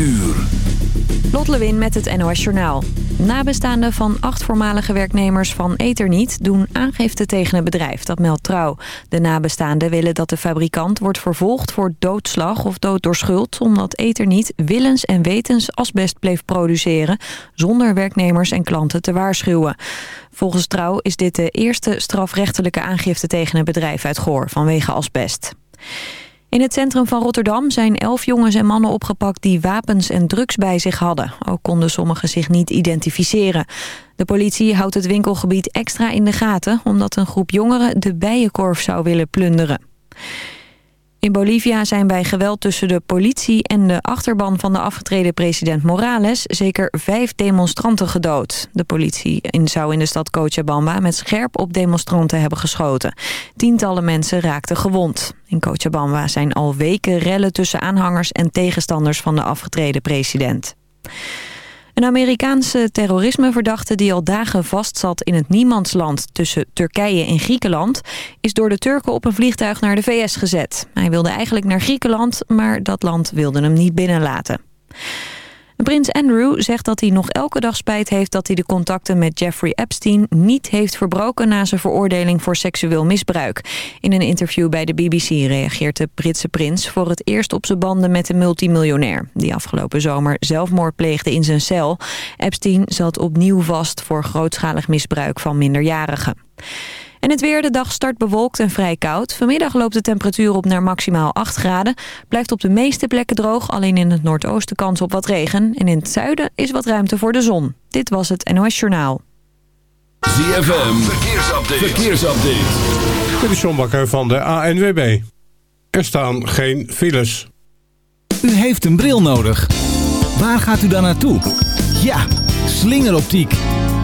uur. Lot met het NOS Journaal. Nabestaanden van acht voormalige werknemers van Etherniet doen aangifte tegen het bedrijf. Dat meldt Trouw. De nabestaanden willen dat de fabrikant wordt vervolgd voor doodslag of dood door schuld... omdat Etherniet willens en wetens asbest bleef produceren... zonder werknemers en klanten te waarschuwen. Volgens Trouw is dit de eerste strafrechtelijke aangifte tegen het bedrijf uit Goor vanwege asbest. In het centrum van Rotterdam zijn elf jongens en mannen opgepakt die wapens en drugs bij zich hadden. Ook konden sommigen zich niet identificeren. De politie houdt het winkelgebied extra in de gaten omdat een groep jongeren de bijenkorf zou willen plunderen. In Bolivia zijn bij geweld tussen de politie en de achterban van de afgetreden president Morales zeker vijf demonstranten gedood. De politie zou in de stad Cochabamba met scherp op demonstranten hebben geschoten. Tientallen mensen raakten gewond. In Cochabamba zijn al weken rellen tussen aanhangers en tegenstanders van de afgetreden president. Een Amerikaanse terrorismeverdachte die al dagen vastzat in het niemandsland tussen Turkije en Griekenland... is door de Turken op een vliegtuig naar de VS gezet. Hij wilde eigenlijk naar Griekenland, maar dat land wilde hem niet binnenlaten. Prins Andrew zegt dat hij nog elke dag spijt heeft dat hij de contacten met Jeffrey Epstein niet heeft verbroken na zijn veroordeling voor seksueel misbruik. In een interview bij de BBC reageert de Britse prins voor het eerst op zijn banden met de multimiljonair. Die afgelopen zomer zelfmoord pleegde in zijn cel. Epstein zat opnieuw vast voor grootschalig misbruik van minderjarigen. En het weer, de dag start bewolkt en vrij koud. Vanmiddag loopt de temperatuur op naar maximaal 8 graden. Blijft op de meeste plekken droog, alleen in het noordoosten kans op wat regen. En in het zuiden is wat ruimte voor de zon. Dit was het NOS Journaal. ZFM, verkeersupdate. verkeersupdate. Dit is John Bakker van de ANWB. Er staan geen files. U heeft een bril nodig. Waar gaat u dan naartoe? Ja, slingeroptiek.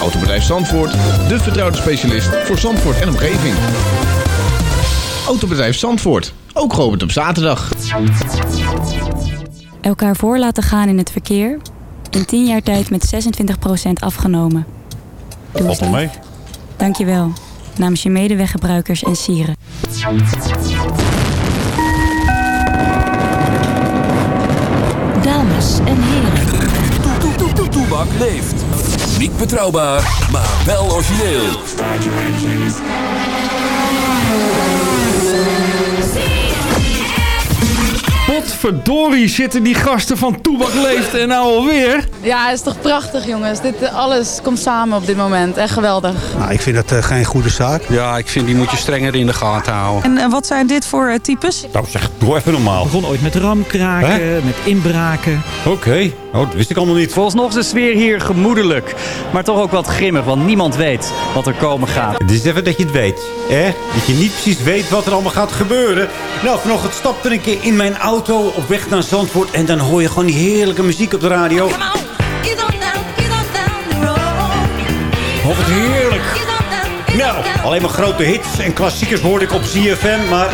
Autobedrijf Zandvoort, de vertrouwde specialist voor Zandvoort en omgeving. Autobedrijf Zandvoort, ook geopend op zaterdag. Elkaar voor laten gaan in het verkeer. In 10 jaar tijd met 26% afgenomen. Doe eens mee. Dankjewel. Namens je medeweggebruikers en sieren. Dames en heren. Toebak leeft. Niet betrouwbaar, maar wel origineel. Potverdorie zitten die gasten van Toebak Leeft en nou alweer. Ja, het is toch prachtig jongens. Dit, eh, alles komt samen op dit moment. Echt geweldig. Nou, ik vind dat eh, geen goede zaak. Ja, ik vind die moet je strenger in de gaten houden. En, wat zijn dit voor types? Nou zeg, doe even normaal. begon ooit met ramkraken, met inbraken. Oké, oh, dat wist ik allemaal niet. Volgens nog is de sfeer hier gemoedelijk. Maar toch ook wat grimmig, want niemand weet wat er komen gaat. Het is even dat je het weet. Hè? Dat je niet precies weet wat er allemaal gaat gebeuren. Nou, vanochtend stapte ik in mijn auto op weg naar Zandvoort. En dan hoor je gewoon die heerlijke muziek op de radio. Oh, wat heerlijk. Nou, alleen maar grote hits en klassiekers hoorde ik op ZFM. Maar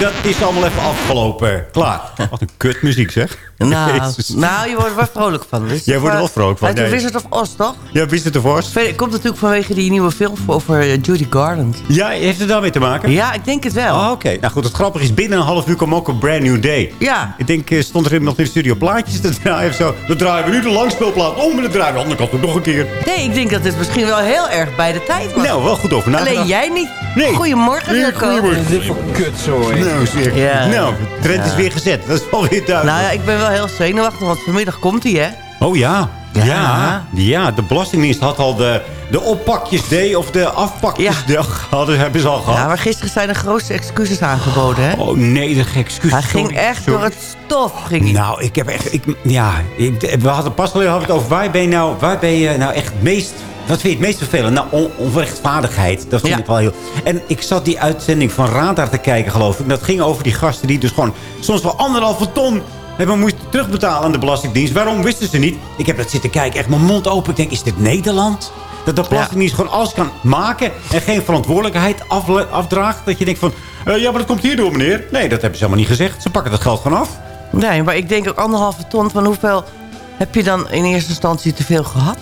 dat is allemaal even afgelopen. Klaar. Wat een kutmuziek, zeg. Nou, nou, je wordt er wel vrolijk van. Dus Jij wordt er wel vrolijk van, Uit nee. Wizard of Oz, toch? Ja, wist het ervoor? Het komt natuurlijk vanwege die nieuwe film over eh, Judy Garland. Ja, heeft het daarmee te maken? Ja, ik denk het wel. Oh, Oké, nou goed, het grappige is, binnen een half uur kwam ook een brand new day. Ja. Ik denk, eh, stond er nog in de studio plaatjes te draaien of zo. Dan draaien we nu de langspeelplaat om en dan draaien we de andere kant ook nog een keer. Nee, ik denk dat dit misschien wel heel erg bij de tijd was. Nou, wel goed over nagedacht. Alleen jij niet. Nee. Goedemorgen, Nee, Wilco. goedemorgen. Dit voor kutzooi. Nou. Ja. Nou, de trend is Ja. weer gezet. Dat is alweer duidelijk. Nou ja, ik ben wel heel zenuwachtig, want vanmiddag komt hij, hè? Oh ja. Ja. ja. Ja, de Belastingdienst had al de, de oppakjesday of de afpakjesdag hadden, hebben ze al gehad. Ja, maar gisteren zijn de grootste excuses aangeboden, hè? Oh nee, de excuus. Hij ging echt door het stof. Ging. Nou, ik heb echt... Ik, ja, ik, we hadden pas geleden hadden we het over... Waar ben je nou, waar ben je nou echt het meest... Wat vind je het meest vervelend? Nou, on, onrechtvaardigheid. Dat vind Ja. ik wel heel... En ik zat die uitzending van Radar te kijken, geloof ik. Dat ging over die gasten die dus gewoon... Soms wel anderhalve ton hebben moesten terugbetalen aan de Belastingdienst. Waarom wisten ze niet? Ik heb dat zitten kijken, echt mijn mond open. Ik denk, is dit Nederland? Dat de Belastingdienst gewoon alles kan maken... en geen verantwoordelijkheid afdraagt. Dat je denkt van... eh, ja, maar dat komt hierdoor, meneer. Nee, dat hebben ze helemaal niet gezegd. Ze pakken dat geld gewoon af. Nee, maar ik denk ook anderhalve ton. Van hoeveel heb je dan in eerste instantie te veel gehad?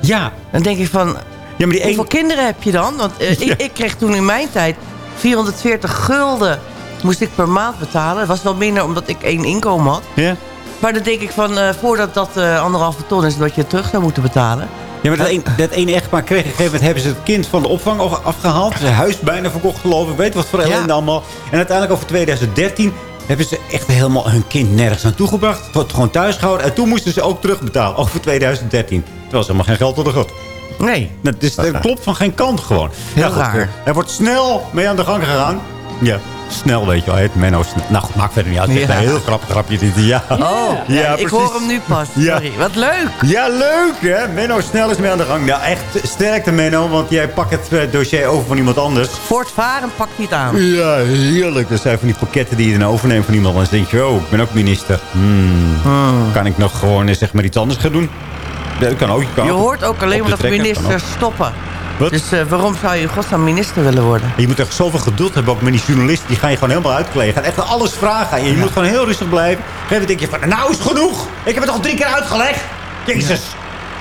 Ja. Dan denk ik van... Ja, maar die hoeveel kinderen heb je dan? Want eh, ik, ik kreeg toen in mijn tijd 440 gulden moest ik per maand betalen. Dat was wel minder omdat ik één inkomen had. Ja. Maar dan denk ik van, eh, voordat dat eh, anderhalve ton is... dat je het terug zou moeten betalen. Ja, maar dat, een, dat ene echtpaar kreeg op een gegeven moment... hebben ze het kind van de opvang af- afgehaald. Zijn huis bijna verkocht, geloof ik. Weet wat voor ellende allemaal. En uiteindelijk over 2013 hebben ze echt helemaal hun kind nergens naartoe gebracht. Het wordt gewoon thuis gehouden. En toen moesten ze ook terugbetalen. Over 2013. Terwijl ze helemaal geen geld hadden gehad. Nee. Dat, is, dat klopt van geen kant gewoon. Heel raar. eh, Er wordt snel mee aan de gang gegaan. Ja, snel weet je wel. Het Menno snel. Nou, goed, maakt verder niet uit. Ja. een heel grappig grapje dit. Ja. Oh, ja, ik hoor hem nu pas. Ja. Sorry, wat leuk. Ja, leuk hè. Menno snel is mee aan de gang. Nou, echt sterkte Menno, want jij pakt het eh, dossier over van iemand anders. Voortvarend pakt hij het aan. Ja, heerlijk. Dat zijn van die pakketten die je dan overneemt van iemand. En dan denk je, oh, ik ben ook minister. Hmm. Kan ik nog gewoon eh, zeg maar iets anders gaan doen? Dat kan ook. Je, kan Je hoort ook alleen maar dat ministers stoppen. Wat? Dus eh, waarom zou je in godsnaam minister willen worden? Je moet echt zoveel geduld hebben, ook met die journalisten. Die gaan je gewoon helemaal uitkleden. Gaan echt alles vragen aan je. Je moet gewoon heel rustig blijven. Op een gegeven moment denk je van, nou is het genoeg. Ik heb het al drie keer uitgelegd. Jezus,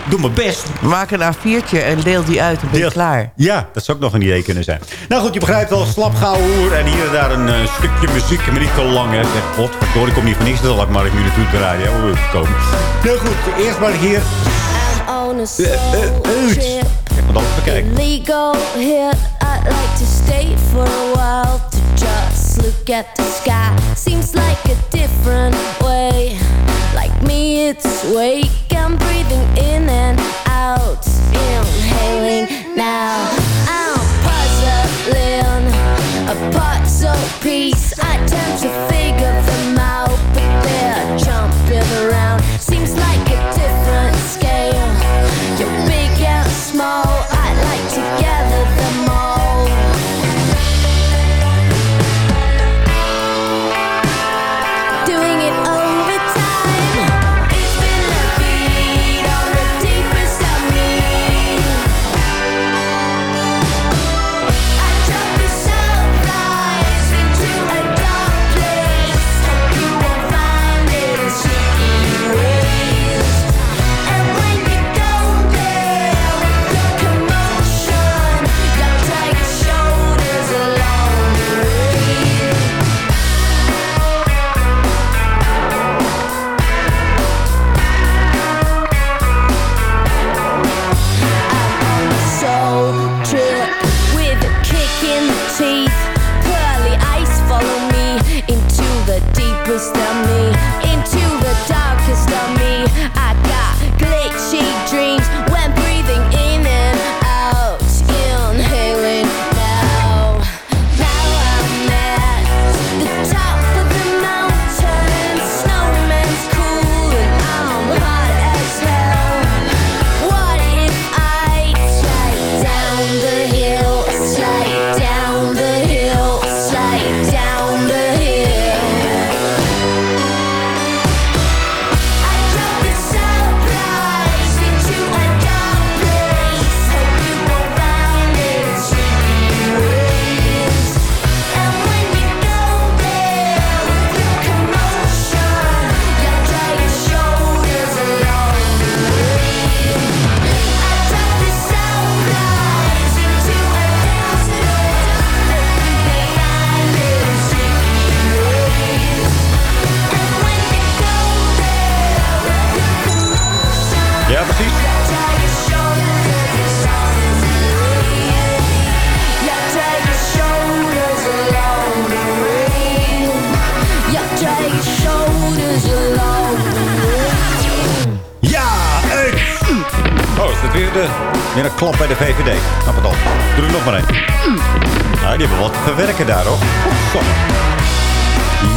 doe mijn best. Maak een A4'tje en deel die uit en ben je klaar. Ja, dat zou ook nog een idee kunnen zijn. Nou goed, je begrijpt al, slap gauw hoer. En hier en daar een eh, stukje muziek, maar niet te lang. Hè. Zeg, godverdorie, ik kom niet voor niks. Dat laat maar ik nu naartoe draaien. Ja, hoe komen. Nou goed, eerst maar hier. on a Want anders bekijken. Illegal hit. I'd like to stay for a while to just look at the sky. Seems like a different way. Like me, it's wake. I'm breathing in and out. Inhaling now. I'm puzzling. A puzzle piece.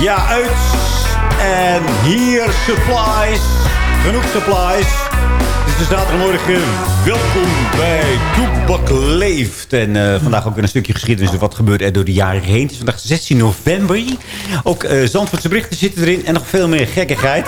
Ja, uit. En hier supplies. Genoeg supplies. Het is de zaterdagmorgen. Welkom bij Toebak Leeft. En eh, vandaag ook weer een stukje geschiedenis. Wat gebeurt er door de jaren heen. Het is vandaag 16 november. Ook uh, Zandvoortse berichten zitten erin. En nog veel meer gekkigheid.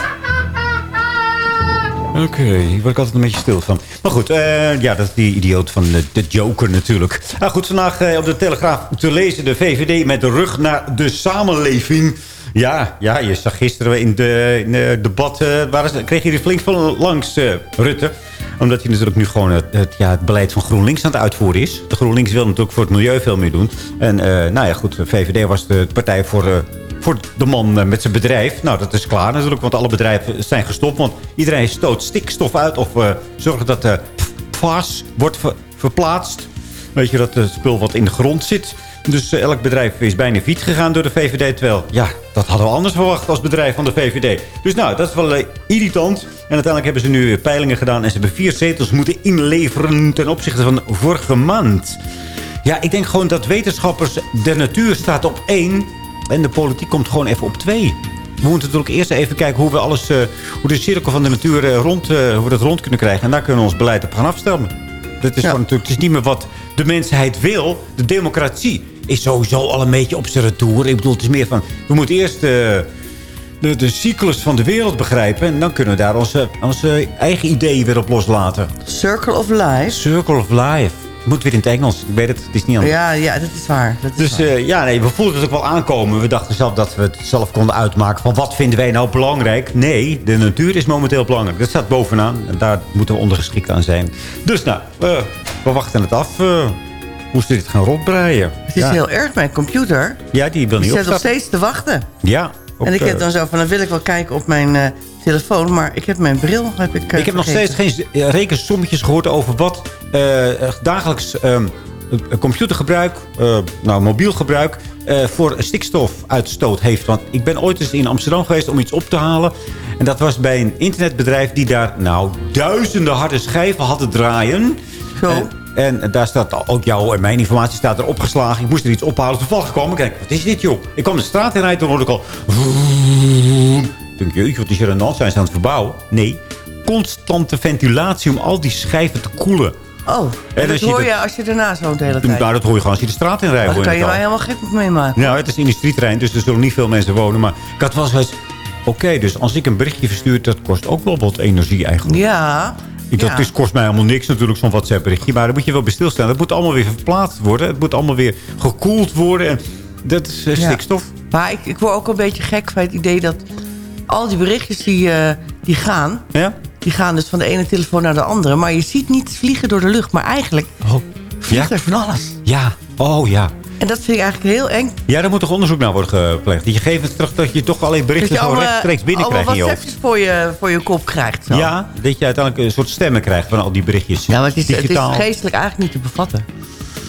Oké, okay, hier word ik altijd een beetje stil van. Maar goed, uh, ja, dat is die idioot van de, Joker natuurlijk. Nou goed, vandaag op de Telegraaf te lezen de VVD met de rug naar de samenleving. Ja, ja je zag gisteren in de, in de debat, uh, waar is, kreeg je er flink van langs, Rutte. Omdat hij natuurlijk nu gewoon het, ja, het beleid van GroenLinks aan het uitvoeren is. De GroenLinks wil natuurlijk voor het milieu veel meer doen. En nou ja, goed, VVD was de partij voor voor de man met zijn bedrijf. Nou, dat is klaar natuurlijk, want alle bedrijven zijn gestopt. Want iedereen stoot stikstof uit of uh, zorgt dat de PFAS wordt ver verplaatst. Weet je, dat het spul wat in de grond zit. Dus uh, elk bedrijf is bijna fiets gegaan door de VVD. Terwijl, ja, dat hadden we anders verwacht als bedrijf van de VVD. Dus nou, dat is wel uh, irritant. En uiteindelijk hebben ze nu peilingen gedaan. En ze hebben vier zetels moeten inleveren ten opzichte van vorige maand. Ja, ik denk gewoon dat wetenschappers... De natuur staat op één en de politiek komt gewoon even op twee. We moeten natuurlijk eerst even kijken hoe we alles, uh, hoe de cirkel van de natuur uh, rond, uh, hoe we dat rond kunnen krijgen. En daar kunnen we ons beleid op gaan afstemmen. Dat is ja. natuurlijk, het is niet meer wat de mensheid wil. De democratie is sowieso al een beetje op zijn retour. Ik bedoel, het is meer van, we moeten eerst de, de, de cyclus van de wereld begrijpen. En dan kunnen we daar onze, onze eigen ideeën weer op loslaten. Circle of Life. Circle of Life. Moet weer in het Engels. Ik weet het, het is niet anders. Ja, ja dat is waar. Dat is dus waar. Uh, ja, nee, we voelden het ook wel aankomen. We dachten zelf dat we het zelf konden uitmaken. Van wat vinden wij nou belangrijk? Nee, de natuur is momenteel belangrijk. Dat staat bovenaan. En daar moeten we ondergeschikt aan zijn. Dus nou, uh, we wachten het af. Uh, moesten dit gaan rotbreien. Het is ja. heel erg. Mijn computer ja, die wil niet die zit nog steeds te wachten. Ja. En ik heb dan zo van, dan wil ik wel kijken op mijn uh, telefoon. Maar ik heb mijn bril, heb ik uh, Ik heb nog steeds geen rekensommetjes gehoord over wat uh, dagelijks um, computergebruik, nou mobiel gebruik... voor stikstofuitstoot heeft. Want ik ben ooit eens in Amsterdam geweest om iets op te halen. En dat was bij een internetbedrijf die daar nou duizenden harde schijven hadden draaien. Zo. En daar staat ook jouw en mijn informatie staat er opgeslagen. Ik moest er iets ophalen. Toevallig kwam ik. Kijk, wat is dit joh? Ik kwam de straat in rijden. Toen hoorde ik al... Ik denk, jeetje, wat is er aan de? Zijn ze aan het verbouwen? Nee. Constante ventilatie om al die schijven te koelen. Oh, en dat hoor je, als je ernaast woont de hele tijd? Nou, dat hoor je gewoon als je de straat in rijdt. Dan kan je mij helemaal gek meemaken. Nou, het is industrieterrein, dus er zullen niet veel mensen wonen. Maar ik had wel zoiets... Oké, okay, dus als ik een berichtje verstuur... dat kost ook wel wat energie eigenlijk. Ja, ik, dat ja. kost mij helemaal niks natuurlijk, zo'n WhatsApp-berichtje. Maar daar moet je wel bij stilstaan. Dat moet allemaal weer verplaatst worden. Het moet allemaal weer gekoeld worden. En dat is uh, stikstof. Maar ik, ik word ook een beetje gek van het idee dat... al die berichtjes die, uh, die gaan... Ja? die gaan dus van de ene telefoon naar de andere. Maar je ziet niet vliegen door de lucht. Maar eigenlijk oh. vliegt ja? er van alles. Ja, oh ja. En dat vind ik eigenlijk heel eng. Ja, daar moet toch onderzoek naar worden gepleegd. Je geeft terug dat je toch alleen berichten zo rechtstreeks binnenkrijgt in je hoofd. voor je, voor je kop krijgt. Zo. Ja, dat je uiteindelijk een soort stemmen krijgt van al die berichtjes. Ja, maar het is, het is geestelijk eigenlijk niet te bevatten.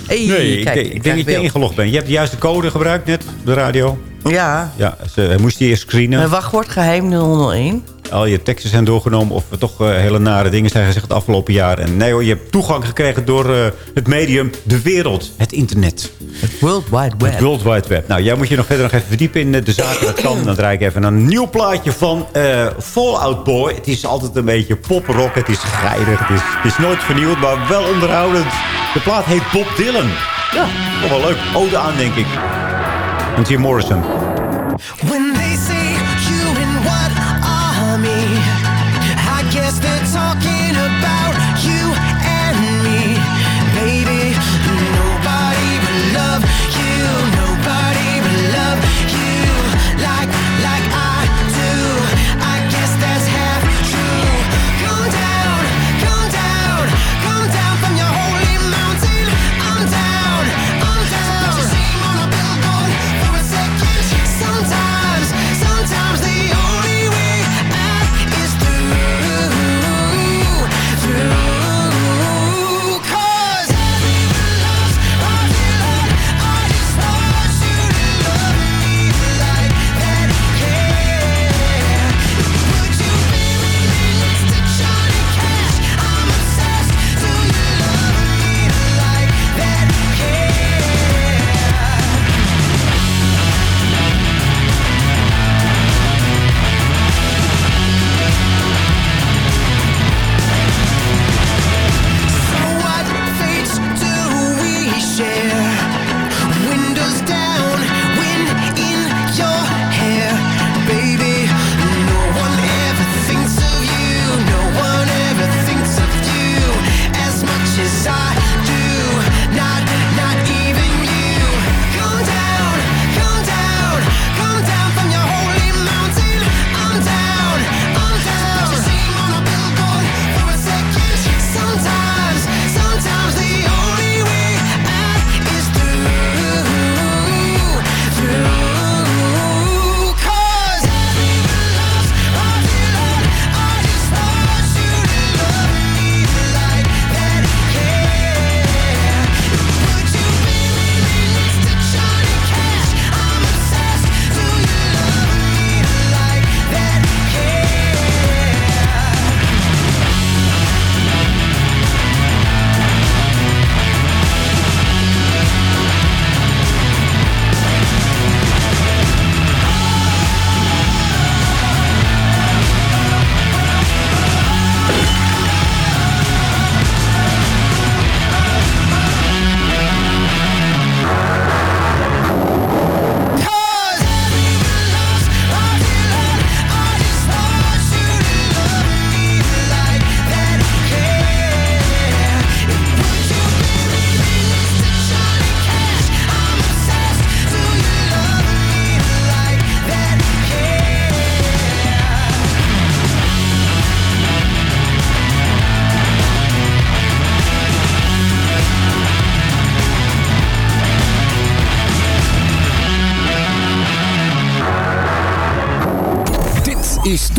Hey, nee, kijk, ik, ik denk dat je ingelogd bent. Je hebt de juiste code gebruikt net de radio. Ja. Ja, ze moest je eerst screenen. Mijn wachtwoord geheim 001 al je teksten zijn doorgenomen... of er toch uh, hele nare dingen zijn gezegd het afgelopen jaar. En nee hoor, je hebt toegang gekregen door uh, het medium de wereld. Het internet. Het World Wide Web. Het World Wide Web. Nou, jij moet je nog verder nog even verdiepen in de zaken. Dat kan. Dan draai ik even een nieuw plaatje van uh, Fallout Boy. Het is altijd een beetje poprock. Het is geirig. Het is, het is nooit vernieuwd, maar wel onderhoudend. De plaat heet Bob Dylan. Ja, toch wel leuk. Ode aan, denk ik. En Jim Morrison. When they say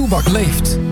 Toebak leeft.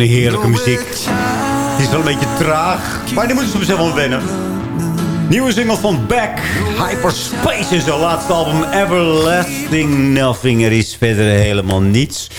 Een heerlijke muziek. Het is wel een beetje traag, maar die moeten ze zelf wel wennen. Nieuwe single van Beck, Hyperspace is zijn laatste album Everlasting Nothing. Er is verder helemaal niets.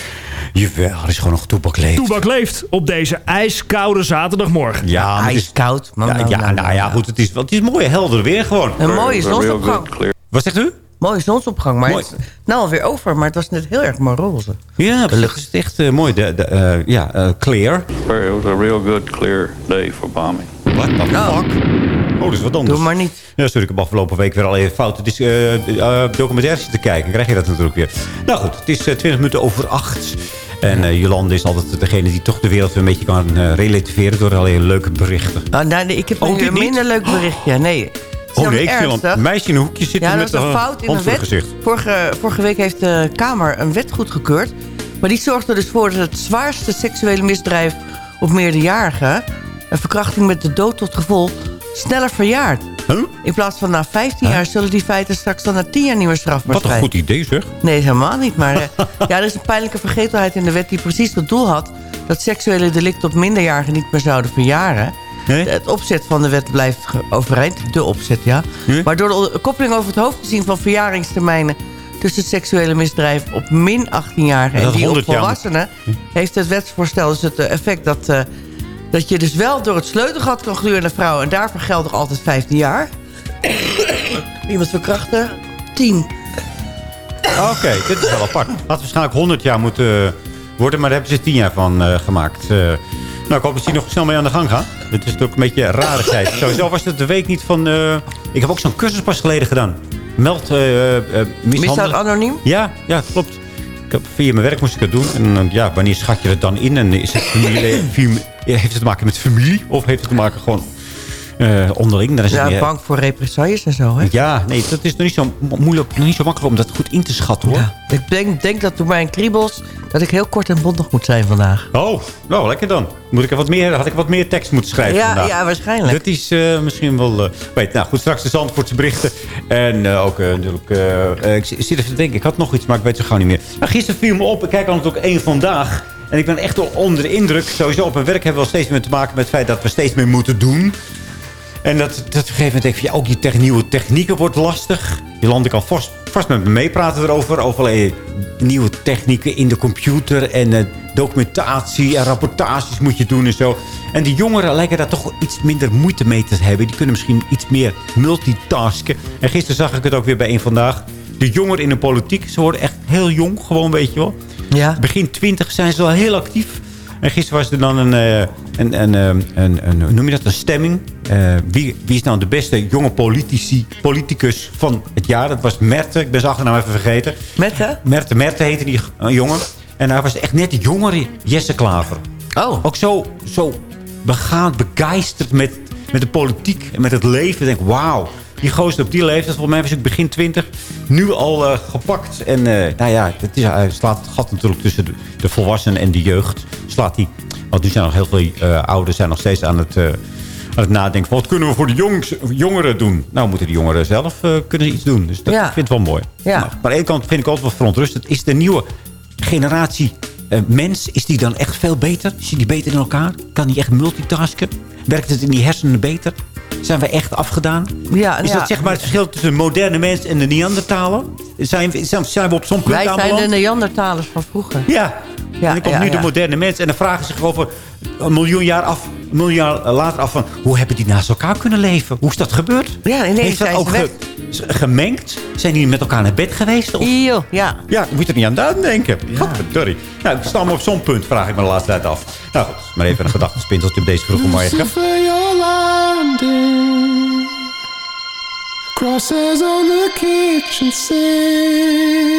Jawel, er is gewoon nog toepak leeft. Toebak leeft op deze ijskoude zaterdagmorgen. Ja, maar het is koud. Ja, ja, nou ja, goed, het is, het is mooi helder weer gewoon. Een mooie zonsopgang. Wat zegt u? Mooie zonsopgang, maar Mooi. het is nou alweer over. Maar het was net heel erg maar roze. Ja, de lucht is echt eh, mooi. De, de, eh, ja, eh, clear. It was a real good, clear day for bombing. What the fuck? Oh, dat is wat anders. Doe maar niet. Ja, sorry, ik heb afgelopen week weer al even fout. Het is eh eh, documentaires te kijken. Dan krijg je dat natuurlijk weer. Nou goed, het is eh, 20 minuten over 8. En eh, Jolande is altijd degene die toch de wereld weer een beetje kan eh, relativeren... door allerlei leuke berichten. Nou, nee, ik heb Oh, een minder leuk berichtje. Nee. Oh nee, ik ernstig. een meisje in een hoekje zitten Ja, met een fout in een het wet. gezicht. Vorige, vorige week heeft de Kamer een wet goedgekeurd. Maar die zorgt er dus voor dat het zwaarste seksuele misdrijf op meerderjarigen... een verkrachting met de dood tot gevolg, sneller verjaart. In plaats van na 15 jaar zullen die feiten straks dan na 10 jaar niet meer strafbaar Wat een zijn. goed idee zeg. Nee, helemaal niet. Maar eh, ja, er is een pijnlijke vergetelheid in de wet die precies het doel had... dat seksuele delicten op minderjarigen niet meer zouden verjaren. Het opzet van de wet blijft overeind. De opzet, ja. Maar door de koppeling over het hoofd te zien van verjaringstermijnen... tussen seksuele misdrijven op min 18-jarigen en Dat die op 100 jaar moet- volwassenen... heeft het wetsvoorstel dus het eh, effect dat... eh, dat je dus wel door het sleutelgat kan gluren naar vrouwen... en daarvoor geldt nog altijd 15 jaar. Iemand verkrachten, 10. Oké, dit is wel apart. Had waarschijnlijk 100 jaar moeten worden, maar daar hebben ze 10 jaar van eh, gemaakt. Eh, nou, ik hoop dat hier nog snel mee aan de gang gaan. Dit is natuurlijk een beetje een rarigheid. Sowieso was het de week niet van... eh, ik heb ook zo'n cursus pas geleden gedaan. Meld uh, Misdaad anoniem? Ja, ja, klopt. Ik heb, via mijn werk moest ik het doen. En ja, wanneer schat je het dan in? En is het familie, fam- heeft het te maken met familie? Of heeft het te maken gewoon... eh, onderling. Dan is Ja, meer- bang voor represailles en zo, hè? Ja, nee, dat is nog niet zo mo- moeilijk, nog niet zo makkelijk om dat goed in te schatten, hoor. Ik denk, denk dat door mijn kriebels... dat ik heel kort en bondig moet zijn vandaag. Oh, nou, lekker dan. Moet ik er wat meer, had ik wat meer tekst moeten schrijven Ja, vandaag. ja, waarschijnlijk. Dat is eh, misschien wel... eh, weet, nou goed, straks de Zandvoortse berichten. En ook natuurlijk... ik zit even te denken, ik had nog iets, maar ik weet het gewoon niet meer. Maar gisteren viel me op, ik kijk altijd ook één vandaag. En ik ben echt onder de indruk. Sowieso op mijn werk hebben we wel steeds meer te maken met het feit dat we steeds meer moeten doen. En dat, dat op een gegeven moment denk ja, ook je tech- nieuwe technieken wordt lastig. Je landen kan vast, vast met me meepraten erover. Over allerlei nieuwe technieken in de computer. En eh, documentatie en rapportages moet je doen en zo. En die jongeren lijken daar toch iets minder moeite mee te hebben. Die kunnen misschien iets meer multitasken. En gisteren zag ik het ook weer bij een vandaag. De jongeren in de politiek, ze worden echt heel jong. Gewoon, weet je wel. Ja. Begin twintig zijn ze al heel actief. En gisteren was er dan een, eh, een, een, eh, een, een, noem je dat, een stemming. Eh, wie, wie is nou de beste jonge politici, politicus van het jaar? Dat was Merte, ik ben zijn achternaam even vergeten. Merte? Merte, Merte heette die jongen. En hij was echt net de jongere Jesse Klaver. Oh. Ook zo, zo begaan, begeisterd met, met de politiek en met het leven. Ik denk, wauw. Die gozer op die leeftijd, volgens mij was ik begin 20, nu al gepakt. En nou ja, het is, slaat het gat natuurlijk tussen de, de volwassenen en de jeugd. Slaat hij. Want nu zijn nog heel veel eh, ouders zijn nog steeds aan het, eh, aan het nadenken. van, Wat kunnen we voor de jongs, jongeren doen? Nou, moeten die jongeren zelf eh, kunnen iets doen. Dus dat Ja. ik vind ik wel mooi. Ja. Maar aan de ene kant vind ik altijd wel verontrustend. Is de nieuwe generatie mens, is die dan echt veel beter? Is die beter in elkaar? Kan die echt multitasken? Werkt het in die hersenen beter? Zijn we echt afgedaan? Ja, is ja. dat zeg maar het verschil tussen moderne mens en de Neandertaler? Zijn, we- zijn zijn we op zo'n punt Wij zijn de? Neandertalers van vroeger. Ja. Ja, en dan komt ja, nu de ja. moderne mens. En dan vragen ze zich over een miljoen jaar, af, een miljoen jaar later af van... hoe hebben die naast elkaar kunnen leven? Hoe is dat gebeurd? Ja, ineens Heeft dat zijn ze ook ge- gemengd? Zijn die met elkaar naar bed geweest? Of? Eeuw, ja. Ja, je moet er niet aan denken. Sorry. Nou, ik sta me op zo'n punt, vraag ik me de laatste tijd af. Nou goed, maar even een gedachtenspinseltje op deze vroege morgen. Lucifer. Crosses on the kitchen sink.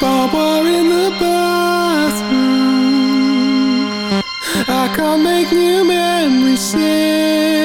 Barbed in the bathroom. I can't make new memories since.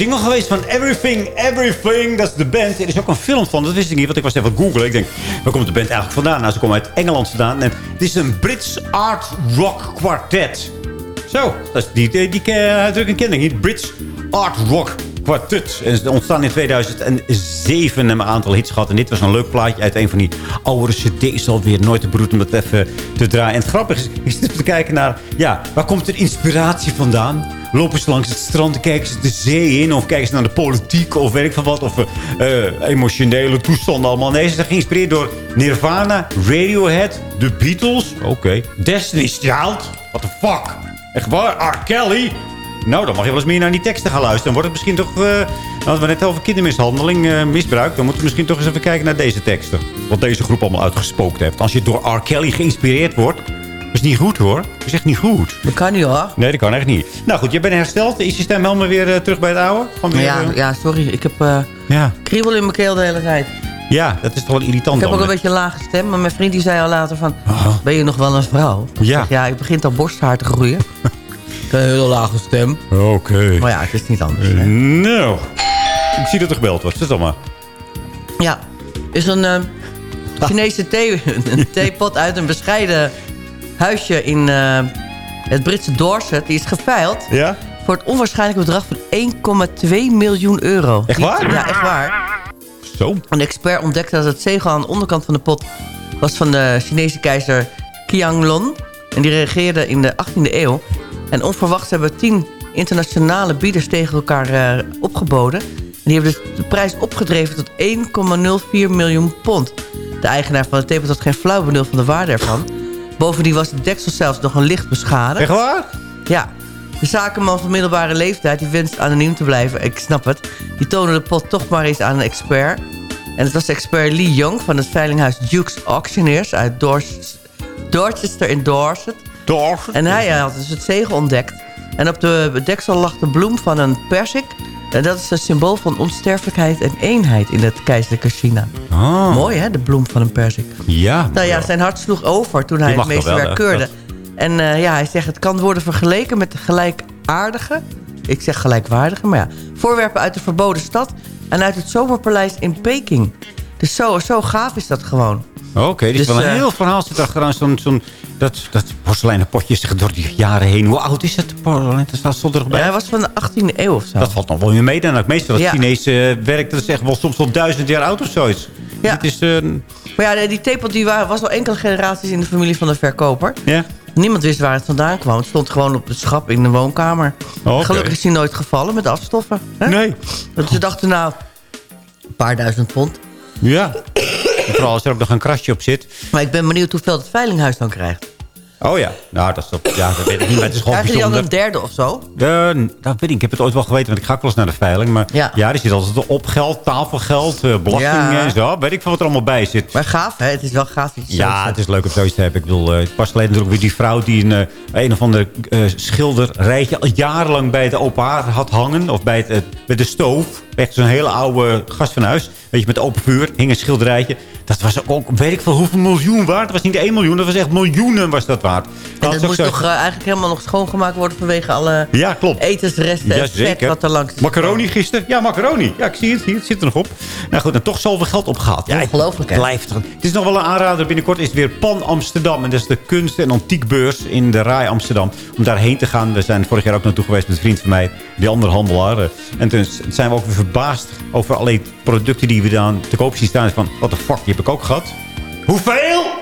Single geweest van Everything, Everything. Dat is de band. Er is ook een film van, dat wist ik niet. Want ik was even googlen. Ik denk, waar komt de band eigenlijk vandaan? Nou, ze komen uit Engeland vandaan. Het is een Brits art rock quartet. Zo, dat die, die, die eh, uitdrukking ken ik niet. Brits art rock quartet. En ze ontstaan in 2007 en een aantal hits gehad. En dit was een leuk plaatje uit een van die oudere cd's alweer. Nooit te broed om dat even te draaien. En het grappige is, ik zit te kijken naar... Ja, waar komt er inspiratie vandaan? Lopen ze langs het strand en kijken ze de zee in? Of kijken ze naar de politiek of weet ik van wat? Of eh, emotionele toestanden allemaal? Nee, ze zijn geïnspireerd door Nirvana, Radiohead, The Beatles. Oké. Destiny's Child. What the fuck? Echt waar? R. Kelly. Nou, dan mag je wel eens meer naar die teksten gaan luisteren. Dan wordt het misschien toch... eh hadden we net over kindermishandeling, eh, misbruik. Dan moeten we misschien toch eens even kijken naar deze teksten. Wat deze groep allemaal uitgespookt heeft. Als je door R. Kelly geïnspireerd wordt... Dat is niet goed hoor. Dat is echt niet goed. Dat kan niet hoor. Nee, dat kan echt niet. Nou goed, je bent hersteld. Is je stem helemaal weer eh, terug bij het oude? Van weer, Ja, eh, ja, sorry. Ik heb eh ja. kriebel in mijn keel de hele tijd. ja, dat is toch wel irritant Ik heb dan, ook een beetje een lage stem. Maar mijn vriend die zei al later van... Ben je nog wel een vrouw? Ik Ja. zeg, ja, ik begint al borsthaar te groeien. ik heb een hele lage stem. Oké. Maar ja, het is niet anders. Nou. Ik zie dat er gebeld wordt. Zet dan maar. Ja, is een Chinese thee, een theepot uit een bescheiden huisje in eh, het Britse Dorset. Die is geveild Ja? voor het onwaarschijnlijke bedrag van 1,2 miljoen euro. Echt waar? Ja, echt waar. Zo. Een expert ontdekte dat het zegel aan de onderkant van de pot was van de Chinese keizer Qianlong. En die reageerde in de 18e eeuw. En onverwachts hebben tien internationale bieders tegen elkaar eh, opgeboden. En die hebben dus de prijs opgedreven tot 1,04 miljoen pond. De eigenaar van de theepot had geen flauw benul van de waarde ervan. Bovendien was de deksel zelfs nog een licht beschadigd. Echt waar? Ja. De zakenman van middelbare leeftijd, die wenst anoniem te blijven. Ik snap het. Die toonde de pot toch maar eens aan een expert. En het was de expert Lee Young van het veilinghuis Duke's Auctioneers uit Dors Dorchester in Dorset. Dorset. En hij had dus het zegel ontdekt. En op de deksel lag de bloem van een persik. En dat is een symbool van onsterfelijkheid en eenheid in het keizerlijke China. Ah. Mooi hè, de bloem van een persik. Ja. Nou ja, zijn hart sloeg over toen hij het meesterwerk keurde. En eh, ja, hij zegt het kan worden vergeleken met de gelijkaardige... ik zeg gelijkwaardige, maar ja... voorwerpen uit de verboden stad... en uit het zomerpaleis in Peking. Dus zo, zo gaaf is dat gewoon. Oké, is Dus, wel een eh, heel verhaal zit achteraan. Zo'n, zo'n, dat, dat porseleinen potje is door die jaren heen. Hoe oud is het porselein? Dat staat stond er nog bij. Ja, hij was van de 18e eeuw of zo. Dat valt nog wel weer mee. Dan ook meestal dat Ja. Chinese eh, werk, dat is echt wel soms wel duizend jaar oud of zoiets. Ja. Is, eh, Maar ja, die theepot die wa- was al enkele generaties in de familie van de verkoper. ja. Niemand wist waar het vandaan kwam. Het stond gewoon op het schap in de woonkamer. Oh. Gelukkig is hij nooit gevallen met afstoffen. Hè? Nee. Want ze dachten nou, een paar duizend pond. Ja. Vooral als er ook nog een krasje op zit. Maar ik ben benieuwd hoeveel het veilinghuis dan krijgt. Oh ja. Nou, dat is, toch- ja, dat weet ik niet. Maar het is gewoon Krijgen die dan bijzonder. een derde of zo? Eh, dat weet ik. Ik heb het ooit wel geweten, want ik ga ook wel eens naar de veiling. Maar ja, Ja. er zit altijd op geld, tafelgeld, eh, belastingen Ja. en zo. Weet ik veel wat er allemaal bij zit. Maar gaaf, hè? Het is wel gaaf. Ja, het is leuk om zoiets te hebben. Ik bedoel, eh, pas geleden natuurlijk weer die vrouw die een, eh, een of ander schilderrijtje al jarenlang bij het open haar had hangen. Of bij, het, bij de stoof. Echt zo'n hele oude gast van huis. Weet je, met open vuur. Hing een schilderijtje. Dat was ook, weet ik veel hoeveel miljoen waard. Dat was niet 1 miljoen, dat was echt miljoenen was dat waard. En Dat moest zo- toch eh, eigenlijk helemaal nog schoongemaakt worden... vanwege alle Ja, klopt. etensresten en vet wat er langs. Macaroni gisteren? Ja, macaroni. Ja, ik zie het. Hier, het zit er nog op. Nou goed, en toch zoveel geld opgehaald. Ja, Ongelooflijk, hè? het blijft. Het is nog wel een aanrader. Binnenkort is het weer Pan Amsterdam. En dat is de kunst- en antiekbeurs in de Rai Amsterdam. Om daarheen te gaan. We zijn vorig jaar ook naartoe geweest met een vriend van mij. Die andere handelaar. En toen zijn we ook weer verbaasd over alle producten die we dan te koop zien staan. Van, what the fuck, die heb ik ook gehad. Hoeveel?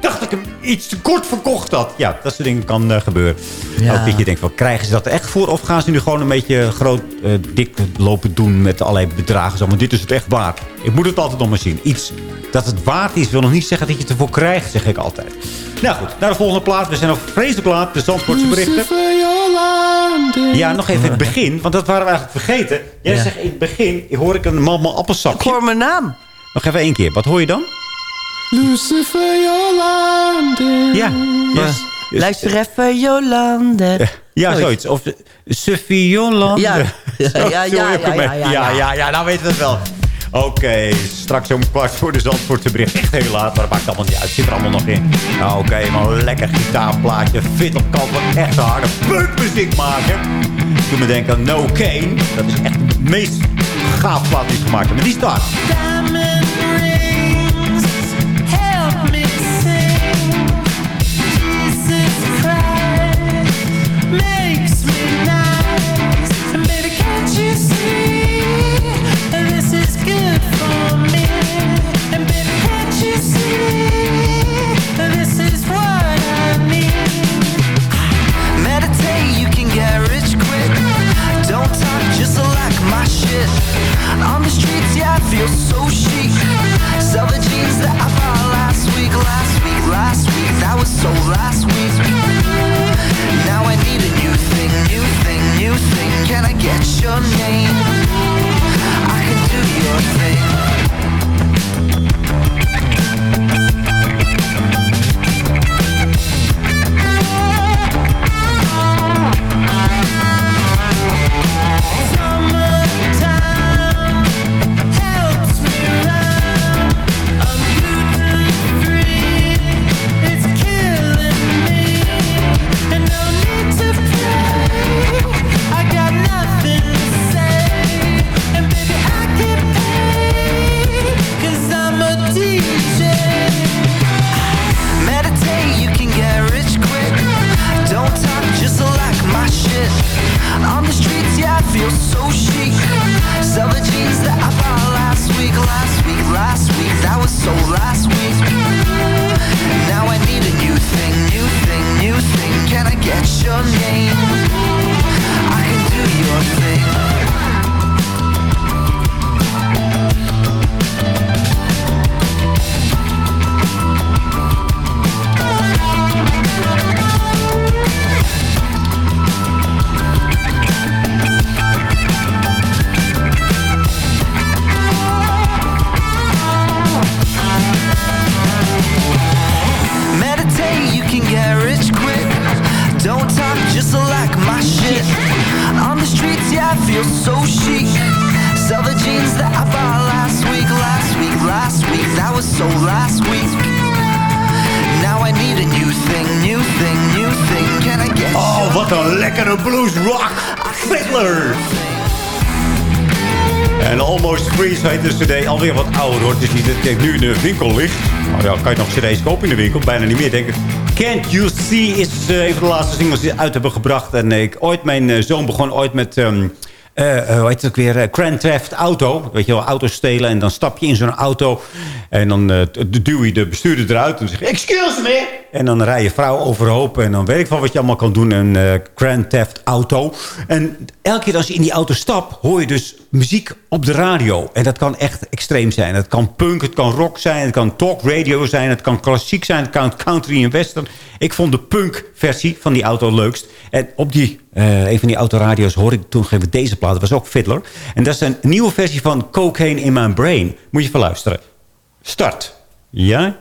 dacht dat ik hem iets te kort verkocht had. Ja, dat soort dingen kan eh, gebeuren. Ja. Ook dat je denkt, van, krijgen ze dat er echt voor? Of gaan ze nu gewoon een beetje groot, eh, dik lopen doen met allerlei bedragen? Zo, want dit is het echt waard. Ik moet het altijd nog maar zien. Iets dat het waard is, wil nog niet zeggen dat je het ervoor krijgt, zeg ik altijd. Nou goed, naar de volgende plaat. We zijn nog vreselijk laat. De Zandvoortse berichten. Ja, nog even in het begin, want dat waren we eigenlijk vergeten. Jij Ja. zegt in het begin, hoor ik een mama appelsapje. Ik hoor mijn naam. Nog even één keer. Wat hoor je dan? Lucifer Jolande. Ja. Yes. Luister even, Jolande. Ja, zoiets. Of eh, Sophie Jolande. Ja. Ja, ja, ja, ja, ja, ja. ja, ja, ja, nou weten we het wel. Oké, straks om kwart voor de Zandvoortse bericht. Echt heel laat, maar dat maakt allemaal niet uit. Het zit er allemaal nog in. Nou, oké, maar een lekker gitaarplaatje. Fit op kant, wat echt harde punkmuziek maken. doet me denken aan No Kane. Dat is echt de meest gaaf plaat die gemaakt hebben. Maar die staat. So chic. Sell the jeans that I bought last week, last week, last week. That was so last week. Freeze heet de cd. Alweer wat ouder hoor. Het is niet dat nu in de winkel ligt. Nou ja, kan je nog cd's kopen in de winkel? Bijna niet meer, denk ik. Can't You See is eh, een van de laatste singles die ze uit hebben gebracht. En ik, ooit, mijn eh, zoon begon ooit met... ehm, eh, hoe heet het ook weer? Eh, Grand Theft Auto. Weet je wel, auto's stelen. En dan stap je in zo'n auto. En dan duw je de bestuurder eruit. En zeg je, excuse me. En dan rij je vrouw overhoop. En dan weet ik van wat je allemaal kan doen. Een Grand Theft Auto. En elke keer als je in die auto stapt, hoor je dus muziek op de radio. En dat kan echt extreem zijn. Het kan punk, het kan rock zijn, het kan talk radio zijn. Het kan klassiek zijn, het kan country en western. Ik vond de punk versie van die auto leukst. En op die, eh, een van die autoradio's hoor ik toen even deze plaat. Dat was ook Fiddler. En dat is een nieuwe versie van Cocaine in My Brain. Moet je even luisteren. Start. Ja?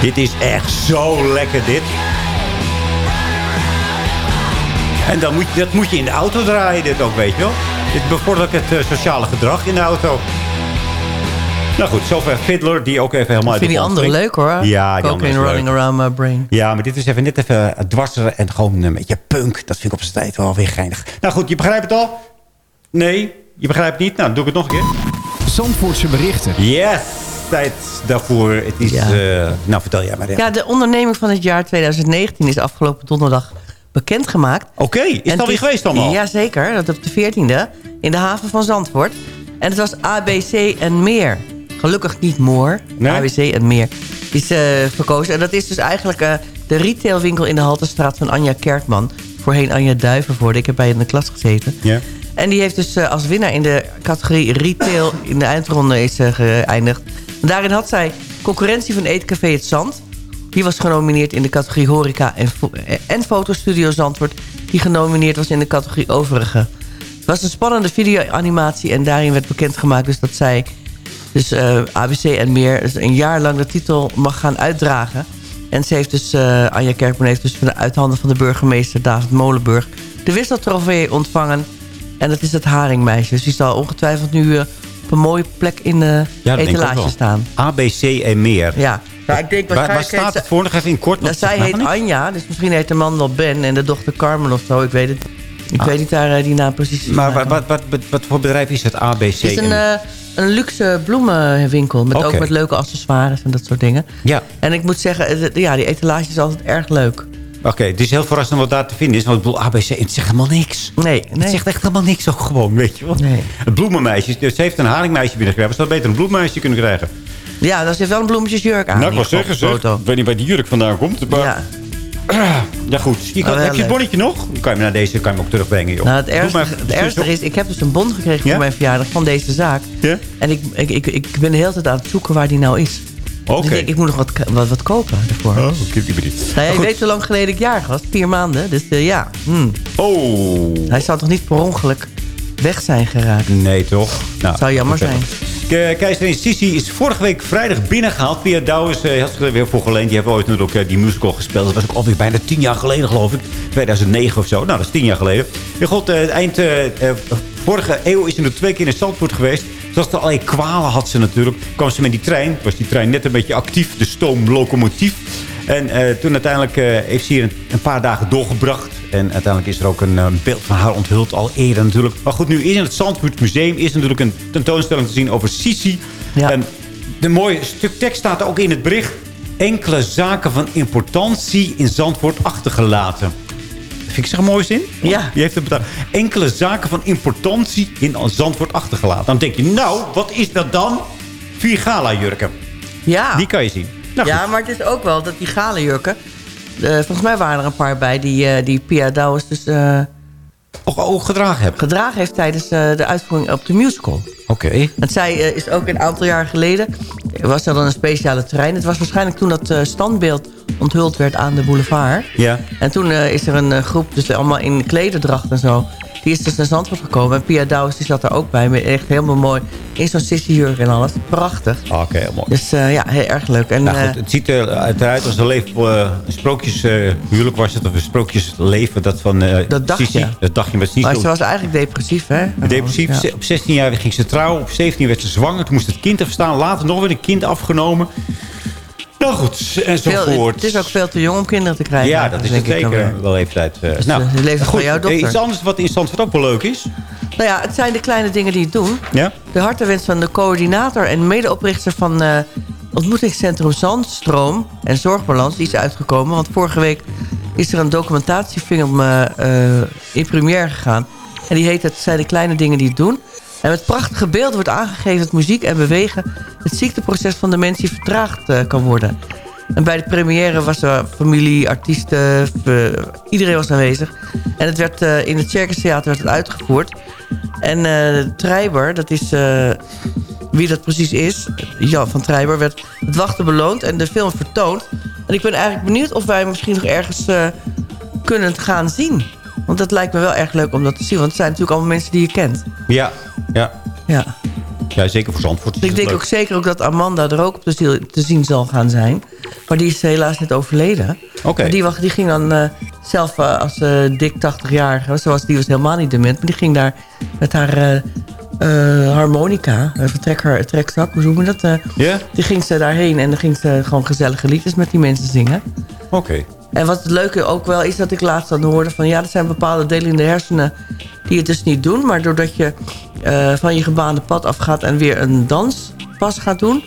Dit is echt zo lekker, dit. En dan moet, dat moet je in de auto draaien, dit ook, weet je wel. Dit bevordert het eh, sociale gedrag in de auto. Nou goed, zover Fiddler, die ook even helemaal Ik uit vind de die grond andere leuk hoor. Ja, die Cocaine leuk. running around my brain. Ja, maar dit is even net even dwarser en gewoon een beetje punk. Dat vind ik op zijn tijd wel weer geinig. Nou goed, je begrijpt het al? Nee, je begrijpt het niet? Nou, dan doe ik het nog een keer. Zandvoortse berichten. Yes, tijd daarvoor. Het is, Ja. eh, nou vertel jij maar. Ja, de onderneming van het jaar 2019 is afgelopen donderdag bekendgemaakt. Oké, is En het alweer is- geweest allemaal? Jazeker, dat op de 14e in de haven van Zandvoort. En het was ABC en meer. Gelukkig niet more, ABC en meer. Is eh, verkozen. En dat is dus eigenlijk eh, de retailwinkel in de Haltestraat van Anja Kerkman. Voorheen Anja Duivenvoorde. Ik heb bij in de klas gezeten. Ja. En die heeft dus eh, als winnaar in de categorie retail in de eindronde is geëindigd. En daarin had zij concurrentie van Eetcafé Het Zand. Die was genomineerd in de categorie horeca en, fo- en fotostudio Zandvoort. Die genomineerd was in de categorie overige. Het was een spannende video-animatie en daarin werd bekendgemaakt dus dat zij... Dus eh, ABC en meer dus een jaar lang de titel mag gaan uitdragen. En ze heeft dus, eh, Anja Kerkman heeft dus vanuit handen van de burgemeester David Molenburg... de wisseltrofee ontvangen. En dat is het Haringmeisje. Dus die zal ongetwijfeld nu eh, op een mooie plek in de Ja, dat denk ik ook etalage wel. staan. ABC en meer. Ja. Nou, ik denk Waar, waar staat het voor? Nog even in kort. Nou, zij heet. Anja, dus misschien heet de man wel Ben en de dochter Carmen of zo. Ik weet het. Ik weet niet daar die naam precies. Ah. Maar wat, wat, wat, wat, voor bedrijf is het? ABC? Het is een, en- eh, een luxe bloemenwinkel. Met. Ook met leuke accessoires en dat soort dingen. Ja. En ik moet zeggen, ja, die etalage is altijd erg leuk. Oké, het is heel verrassend wat daar te vinden is. Want ik bedoel, ABC, het zegt helemaal niks. Nee, Het zegt echt helemaal niks ook gewoon, weet je wel. Nee. Het bloemenmeisje, dus ze heeft een haringmeisje binnengekregen. Ze had beter een bloemenmeisje kunnen krijgen. Ja, dat heeft wel een bloemetjesjurk aan. nou, ik wil zeggen, zeg, foto. ik weet niet waar die jurk vandaan komt. Maar... Ja. Ja, goed. Je kan, wel heb je het bonnetje nog? Dan kan je hem naar deze kan je hem ook terugbrengen, joh. Nou, het ergste, maar- het ergste is, ik heb dus een bon gekregen Ja? voor mijn verjaardag van deze zaak. Ja? En ik, ik, ik, ik ben de hele tijd aan het zoeken waar die nou is. Oké. Dus ik, ik moet nog wat, wat, wat kopen ervoor. Oh, ik bediend. Nou, ja, je goed. weet hoe lang geleden ik jarig was. Vier maanden. Dus eh, ja. hmm. Oh. Hij zou toch niet per ongeluk weg zijn geraakt? Nee, toch? Nou, Zou jammer zijn. Ke- Keizerin Sissi is vorige week vrijdag binnengehaald. Pia Douwes uh, had zich er weer voor geleend. Die hebben ooit natuurlijk eh, die musical gespeeld. Dat was ook alweer bijna tien jaar geleden, geloof ik. 2009 of zo. Nou, dat is tien jaar geleden. Ja, god, eh, eind eh, eh, vorige eeuw is ze nog twee keer in Zandvoort geweest. Zoals er allerlei kwalen had ze natuurlijk. kwam ze met die trein. Was die trein net een beetje actief. De stoomlocomotief. En eh, toen uiteindelijk eh, heeft ze hier een paar dagen doorgebracht. En uiteindelijk is er ook een eh, beeld van haar onthuld. Al eerder natuurlijk. Maar goed, nu is in het Zandvoort Museum... is natuurlijk een tentoonstelling te zien over Sisi. En een mooi stuk tekst staat ook in het bericht. Enkele zaken van importantie in Zandvoort achtergelaten. Vind ik zeg een mooie zin? Ja. Die heeft het betaald. Enkele zaken van importantie in Zandvoort achtergelaten. Dan denk je, nou, wat is dat dan? Vier gala-jurken. Ja. Die kan je zien. Nou, ja, maar het is ook wel dat die galenjurken... eh, volgens mij waren er een paar bij die, eh, die Pia Douwes dus... eh, ook, ook gedragen heeft. Gedragen heeft tijdens de uitvoering op de musical. Oké. Want zij is ook een aantal jaar geleden... was er dan een speciale trein. Het was waarschijnlijk toen dat standbeeld onthuld werd aan de boulevard. Ja. En toen is er een groep, dus allemaal in klederdracht en zo... die is dus naar Zandvoort gekomen. En Pia Douwes die zat er ook bij. Met echt helemaal mooi in zo'n sissyjurk en alles. Prachtig. Oké, heel mooi. Dus eh, ja, heel erg leuk. En, Nou eh, goed, het ziet er eruit als een, leef, eh, een sprookjeshuwelijk was het. Of een sprookjesleven. Dat van eh Dat dacht Sissi. je. Dat dacht je, maar het is niet maar ze was eigenlijk depressief, hè? Depressief. Ja. Op 16 jaar ging ze trouwen. Op 17 werd ze zwanger. Toen moest het kind even staan. Later nog weer een kind afgenomen. Nou goed, en zo Veel- voort. het is ook veel te jong om kinderen te krijgen. Ja, dat is het zeker wel leeftijd. eh Dus, nou, eh, de leeftijd van goed, jouw dochter. eh, Iets anders wat in Zandvoort ook wel leuk is. Nou ja, het zijn de kleine dingen die het doen. Ja? De hartenwens van de coördinator en medeoprichter van eh ontmoetingscentrum Zandstroom en Zorgbalans, die is uitgekomen. Want vorige week is er een documentatiefilm eh, eh, in première gegaan. En die heet Het zijn de kleine dingen die het doen. En met prachtige beelden wordt aangegeven dat muziek en bewegen... het ziekteproces van dementie vertraagd eh, kan worden. En bij de première was er familie, artiesten, eh, iedereen was aanwezig. En het werd, eh, in het Circus Theater werd het uitgevoerd. En eh Treiber, dat is wie dat precies is, Jan van Treiber, werd het wachten beloond en de film vertoond. En ik ben eigenlijk benieuwd of wij misschien nog ergens kunnen gaan zien. Want dat lijkt me wel erg leuk om dat te zien. Want het zijn natuurlijk allemaal mensen die je kent. Ja, ja. Ja. Ja, zeker voor Zandvoort. Ik denk leuk. ook zeker ook dat Amanda er ook op te, ziel- te zien zal gaan zijn. Maar die is helaas net overleden. Oké. Maar Die, die ging dan eh, zelf eh, als eh, dik 80-jarige... Zoals die was helemaal niet dement. Maar die ging daar met haar harmonica... Uh, vertrek, trekzak, hoe noemen we dat? Ja? Die ging ze daarheen en dan ging ze gewoon gezellige liedjes met die mensen zingen. Oké. En wat het leuke ook wel is dat ik laatst dan hoorde van... ja, er zijn bepaalde delen in de hersenen die het dus niet doen. Maar doordat je eh, van je gebaande pad afgaat en weer een danspas gaat doen...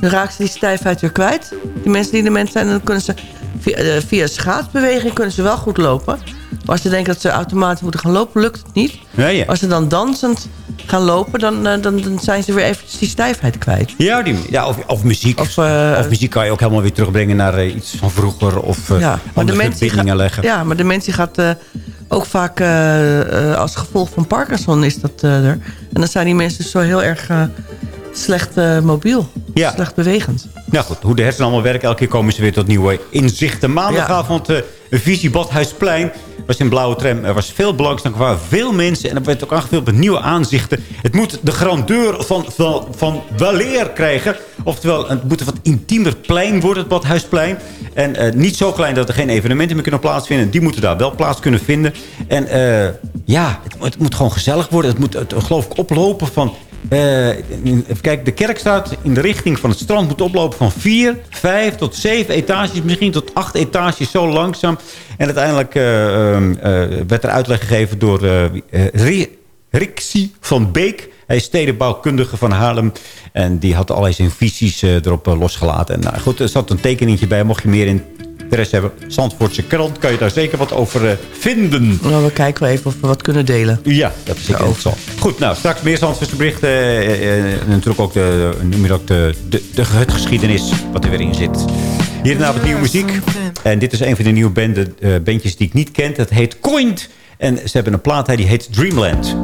dan raken ze die stijfheid weer kwijt. Die mensen die dement zijn, dan kunnen ze via, eh, via schaatsbeweging kunnen ze wel goed lopen. Maar als ze denken dat ze automatisch moeten gaan lopen, lukt het niet. Ja, ja. Als ze dan dansend gaan lopen, dan, eh, dan, dan zijn ze weer eventjes die stijfheid kwijt. Ja, die, ja of, of muziek. Of, muziek kan je ook helemaal weer terugbrengen naar iets van vroeger. Of Ja, maar de mensen leggen. Ja, maar de mensen gaat ook vaak eh, eh, als gevolg van Parkinson is dat eh, er. En dan zijn die mensen zo heel erg slecht eh, mobiel. Slecht bewegend. Nou goed, hoe de hersenen allemaal werken. Elke keer komen ze weer tot nieuwe inzichten. Maandagavond visie Badhuisplein. was in blauwe tram. Er was veel belangstelling. Er waren veel mensen. En er werd ook aangevuld met nieuwe aanzichten. Het moet de grandeur van, van, van weleer krijgen. Oftewel, het moet een wat intiemer plein worden, het Badhuisplein. En eh, niet zo klein dat er geen evenementen meer kunnen plaatsvinden. Die moeten daar wel plaats kunnen vinden. En eh, ja, het, het moet gewoon gezellig worden. Het moet, het, geloof ik, oplopen van In- even kijken, de kerk staat in de richting van het strand. Moet oplopen van 4, 5 tot 7 etages. Misschien tot 8 etages, zo langzaam. En uiteindelijk eh, ehm, eh, werd er uitleg gegeven door Ri- Rixie van Beek. Hij is stedenbouwkundige van Haarlem. En die had allerlei zijn visies erop losgelaten. En nou, goed, er zat een tekeningetje bij. Mocht je meer interesse hebben. Zandvoortse krant kan je daar zeker wat over vinden. Nou, we kijken wel even of we wat kunnen delen. Ja, dat is zeker interessant. Goed, nou, straks meer Zandvoortse berichten. eh, eh, en natuurlijk ook, de, noem je dat, de, de, de, het geschiedenis wat er weer in zit. Hierna wat nieuwe muziek. En dit is een van de nieuwe banden, eh, bandjes die ik niet ken. Het heet Coined. En ze hebben een plaat die heet Dreamland.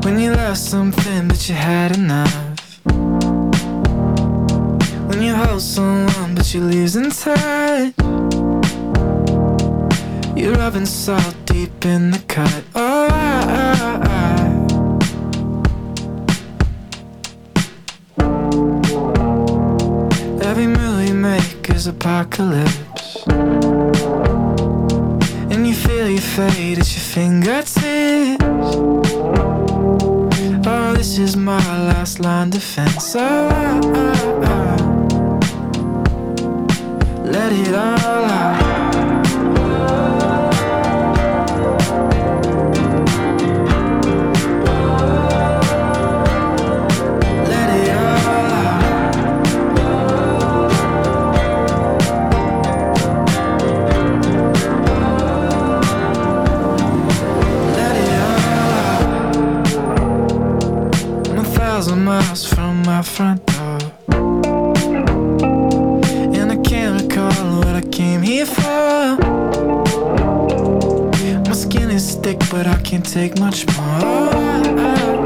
When you lost something but you had enough. When you hold someone but you're losing touch. You're rubbing salt deep in the cut. Oh. Every move you make is apocalypse. And you feel your fate at your fingertips. Oh, this is my last line defense. I, I, I. let it all out. But I can't take much more.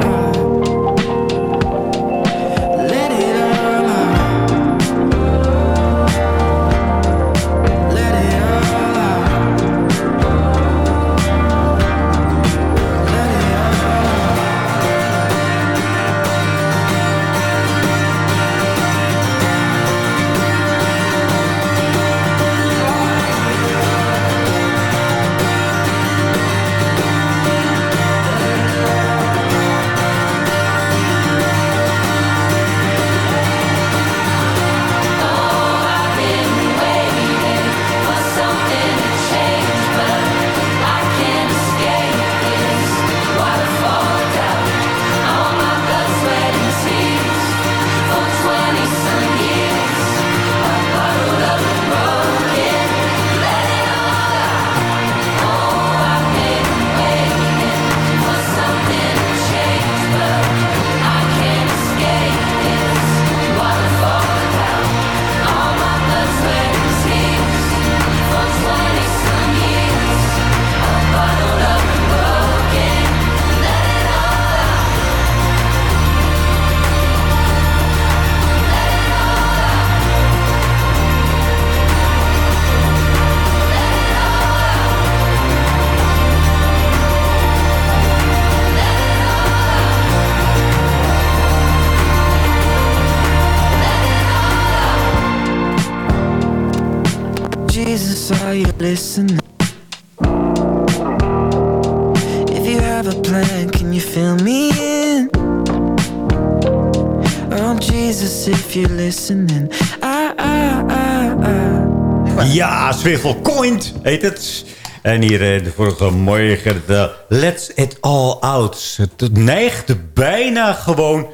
Swivel Coined heet het. En hier eh, de vorige morgen de Let's It All Out. Het neigt bijna gewoon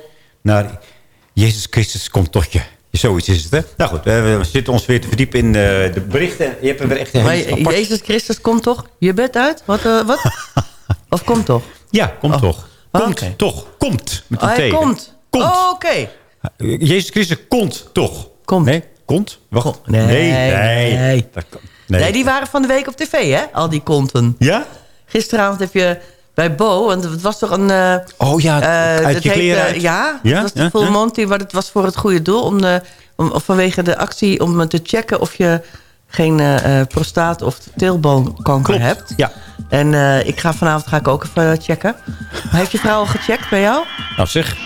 naar Jezus Christus komt tot je. Zoiets is het, hè? Nou goed, we, we zitten ons weer te verdiepen in eh, de berichten. Je hebt er weer echt een Maar Jezus Christus komt toch je bed uit? Wat? eh, wat? of komt toch? Ja, komt Oh. toch. Oh, Komt toch. Komt. Met een Oh, hij komt. Komt. Oh, oké. Jezus Christus komt toch. Komt. Nee, komt. Wacht. Nee, nee. nee. nee. Dat kan- Nee. nee. die waren van de week op tv, hè? Al die konten. Ja? Gisteravond heb je bij Bo, want het was toch een... eh, Oh ja, eh, uit je kleren uit. Ja, Ja? dat was de Ja? Full Ja? Monty, maar het was voor het goede doel. Om de, om, vanwege de actie om te checken of je geen eh, eh, prostaat- of teelbalkanker Klopt, hebt. ja. En eh, ik ga vanavond ga ik ook even checken. Maar heeft je vrouw al gecheckt bij jou? Nou zeg,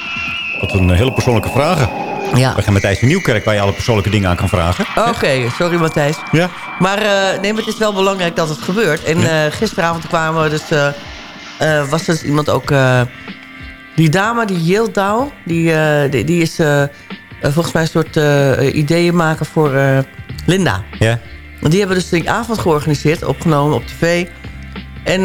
wat een hele persoonlijke vragen. Ja. We gaan met Thijs van Nieuwkerk waar je alle persoonlijke dingen aan kan vragen. Oké, sorry Matthijs. Ja. Maar, eh, nee, maar het is wel belangrijk dat het gebeurt. En eh, gisteravond kwamen we dus... eh, was dus iemand ook... Die dame, die Yildau, die, die, die is volgens mij een soort ideeën maken voor Linda. Ja. Want die hebben dus die avond georganiseerd, opgenomen op tv. En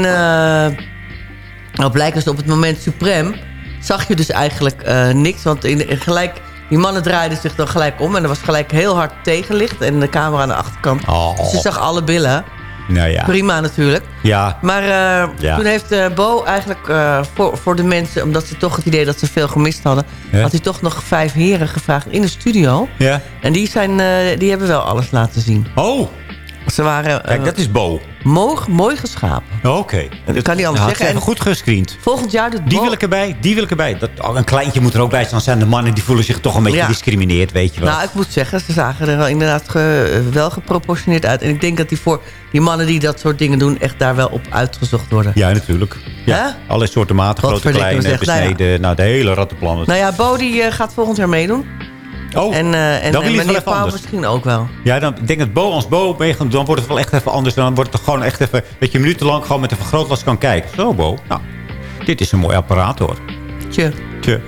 nou blijkt dus op het moment suprem... zag je dus eigenlijk niks. Want in gelijk, die mannen draaiden zich dan gelijk om... en er was gelijk heel hard tegenlicht... en de camera aan de achterkant. Oh. Dus zag alle billen. Nou ja. Prima natuurlijk. Ja. Maar eh, Ja. toen heeft eh, Bo eigenlijk eh, voor, voor de mensen... omdat ze toch het idee dat ze veel gemist hadden... Ja. had hij toch nog vijf heren gevraagd in de studio. Ja. En die, zijn, die hebben wel alles laten zien. Oh. Ze waren... Kijk, eh, dat is Bo. Mooi, mooi geschapen. Oké. Dat kan niet anders ze zeggen. even En goed gescreend. volgend jaar doet Die wil ik erbij, die wil ik erbij. Dat, oh, een kleintje moet er ook bij zijn. Dan zijn de mannen die voelen zich toch een beetje Ja. gediscrimineerd, weet je wel. Nou, ik moet zeggen, ze zagen er wel inderdaad ge- wel geproportioneerd uit. En ik denk dat die voor die mannen die dat soort dingen doen... echt daar wel op uitgezocht worden. Ja, natuurlijk. Ja. Alle soorten maten, grote, kleine. Nou ja. besneden. Nou, de hele rattenplan. Nou ja, Bo die eh, gaat volgend jaar meedoen. Oh, en, eh en, dan wil en je het wel meneer even Pauw anders. misschien ook wel. Ja, dan ik denk dat Bo als Bo meegaat, dan wordt het wel echt even anders. Dan wordt het gewoon echt even, dat je minutenlang gewoon met een vergrootglas kan kijken. Zo, Bo. Nou, dit is een mooi apparaat, hoor. Tje. Tje.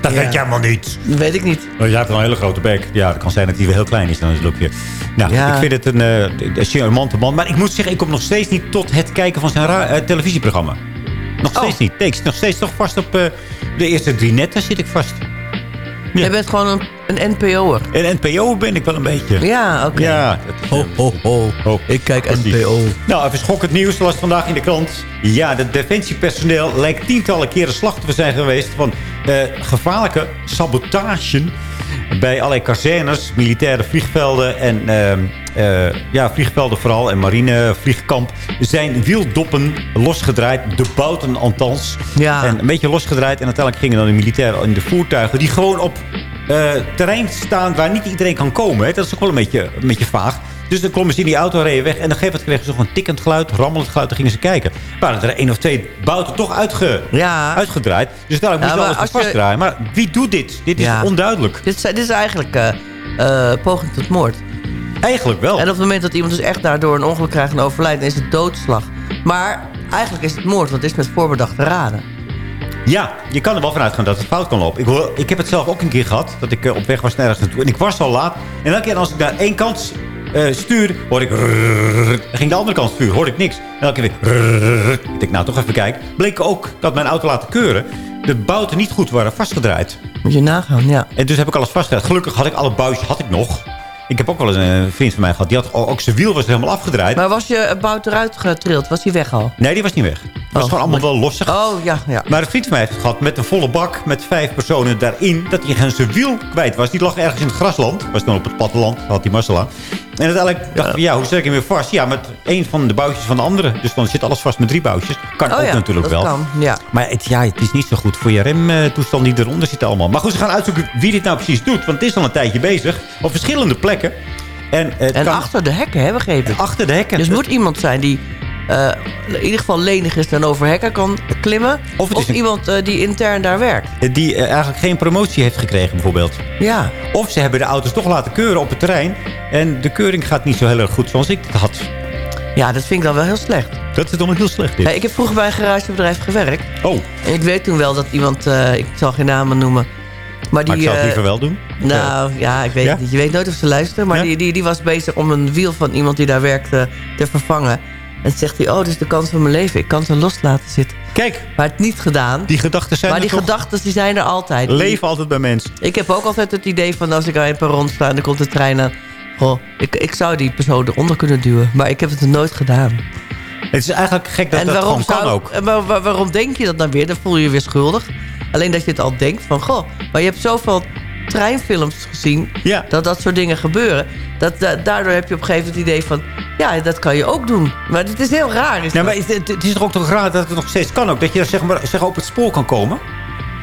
Dat weet je helemaal niet. Dat weet ik niet. Oh, jij hebt wel een hele grote bek. Ja, het kan zijn dat hij weer heel klein is. Dan is het ook weer... Nou, Ja. ik vind het een, eh, een charmante man. Maar ik moet zeggen, ik kom nog steeds niet tot het kijken van zijn ra- eh, televisieprogramma. Nog Oh. steeds niet. Nee, ik zit nog steeds toch vast op eh, de eerste drie netten zit ik vast. Je bent gewoon een, een NPO'er. En NPO ben ik wel een beetje. Ja, oké. Ja. Ho, ho, ho. Ik kijk NPO. Nou, even schokkend nieuws. Dat was vandaag in de krant. Ja, het defensiepersoneel lijkt tientallen keren slachtoffer zijn geweest... van eh, gevaarlijke sabotage bij allerlei kazernes, militaire vliegvelden... en ehm, eh, ja, vliegvelden vooral en marinevliegkamp... zijn wieldoppen losgedraaid. De bouten althans. Ja. En een beetje losgedraaid. En uiteindelijk gingen dan de militairen in de voertuigen... die gewoon op eh, terrein staan waar niet iedereen kan komen. Hè. Dat is ook wel een beetje, een beetje vaag. Dus dan klommen ze in die auto, reden weg. En dan gegeven moment kregen ze nog een tikkend geluid, rammelend geluid. Dan gingen ze kijken. Waren er één of twee bouten toch uitge, uitgedraaid. Dus daar moest Ja, alles je- vastdraaien. Maar wie doet dit? Dit is Ja. onduidelijk. Dit, is- dit is eigenlijk eh, eh, poging tot moord. Eigenlijk wel. En op het moment dat iemand dus echt daardoor een ongeluk krijgt en overlijdt... dan is het doodslag. Maar eigenlijk is het moord, want het is met voorbedachte raden. Ja, je kan er wel vanuit gaan dat het fout kan lopen. Ik, hoor, ik heb het zelf ook een keer gehad. Dat ik eh, op weg was nergens naartoe. En ik was al laat. En elke keer als ik naar één kant eh, stuur, hoor ik... Ging de andere kant sturen, hoorde ik niks. En elke keer weer... Ik denk, nou, toch even kijken. Bleek ook dat mijn auto laten keuren. De bouten niet goed waren vastgedraaid. Moet je nagaan, ja. En dus heb ik alles vastgedraaid. Gelukkig had ik alle buisjes had ik nog. Ik heb ook wel een vriend van mij gehad. Die had ook, zijn wiel was helemaal afgedraaid. Maar was je bout eruit getrild? Was hij weg al? Nee, die was niet weg. Het was gewoon allemaal wel los. Oh, ja, ja. Maar een vriend van mij heeft gehad met een volle bak... met vijf personen daarin... dat hij zijn wiel kwijt was. Die lag ergens in het grasland. Was dan op het platteland. Had die mazzel En uiteindelijk dacht ik, ja, hoe zet ik hem weer vast? Ja, met één van de boutjes van de andere. Dus dan zit alles vast met drie boutjes. Kan Oh ook ja, natuurlijk dat wel. kan, ja. Maar het, ja, het is niet zo goed voor je remtoestand die eronder zit allemaal. Maar goed, ze gaan uitzoeken wie dit nou precies doet. Want het is al een tijdje bezig. Op verschillende plekken. En, het En kan- achter de hekken, hè, begrepen? Achter de hekken. Dus moet iemand zijn die eh, in ieder geval lenig is en over hekken kan klimmen. Of, een- iemand eh, die intern daar werkt. Die eh, eigenlijk geen promotie heeft gekregen bijvoorbeeld. Ja. Of ze hebben de auto's toch laten keuren op het terrein. En de keuring gaat niet zo heel erg goed zoals ik het had. Ja, dat vind ik dan wel heel slecht. Dat is dan heel slecht dit. Ja, ik heb vroeger bij een garagebedrijf gewerkt. Oh. En ik weet toen wel dat iemand, ik zal geen namen noemen. Maar, die, Maar ik zou het liever wel doen. Nou, ja, ik weet Ja? niet. Je weet nooit of ze luisteren. Maar Ja? die, die, die was bezig om een wiel van iemand die daar werkte te vervangen. En zegt hij, oh, dit is de kans van mijn leven. Ik kan ze los laten zitten. Kijk. Maar het niet gedaan. Die gedachten zijn Maar er die gedachten die zijn er altijd. Die- Leven altijd bij mensen. Ik heb ook altijd het idee van als ik aan een perron sta en er komt de trein aan. Goh, ik, ik zou die persoon eronder kunnen duwen. Maar ik heb het nooit gedaan. Het is eigenlijk gek dat en dat gewoon kan ook. en waar- waar- waarom denk je dat dan weer? Dan voel je je weer schuldig. Alleen dat je het al denkt van... Goh, maar je hebt zoveel treinfilms gezien... dat dat soort dingen gebeuren. Dat, da- daardoor heb je op een gegeven moment het idee van... ja, dat kan je ook doen. Maar het is heel raar. Is Ja, dat. maar is het, het is toch ook toch raar dat het nog steeds kan ook? Dat je zeg maar, zeg, op het spoor kan komen?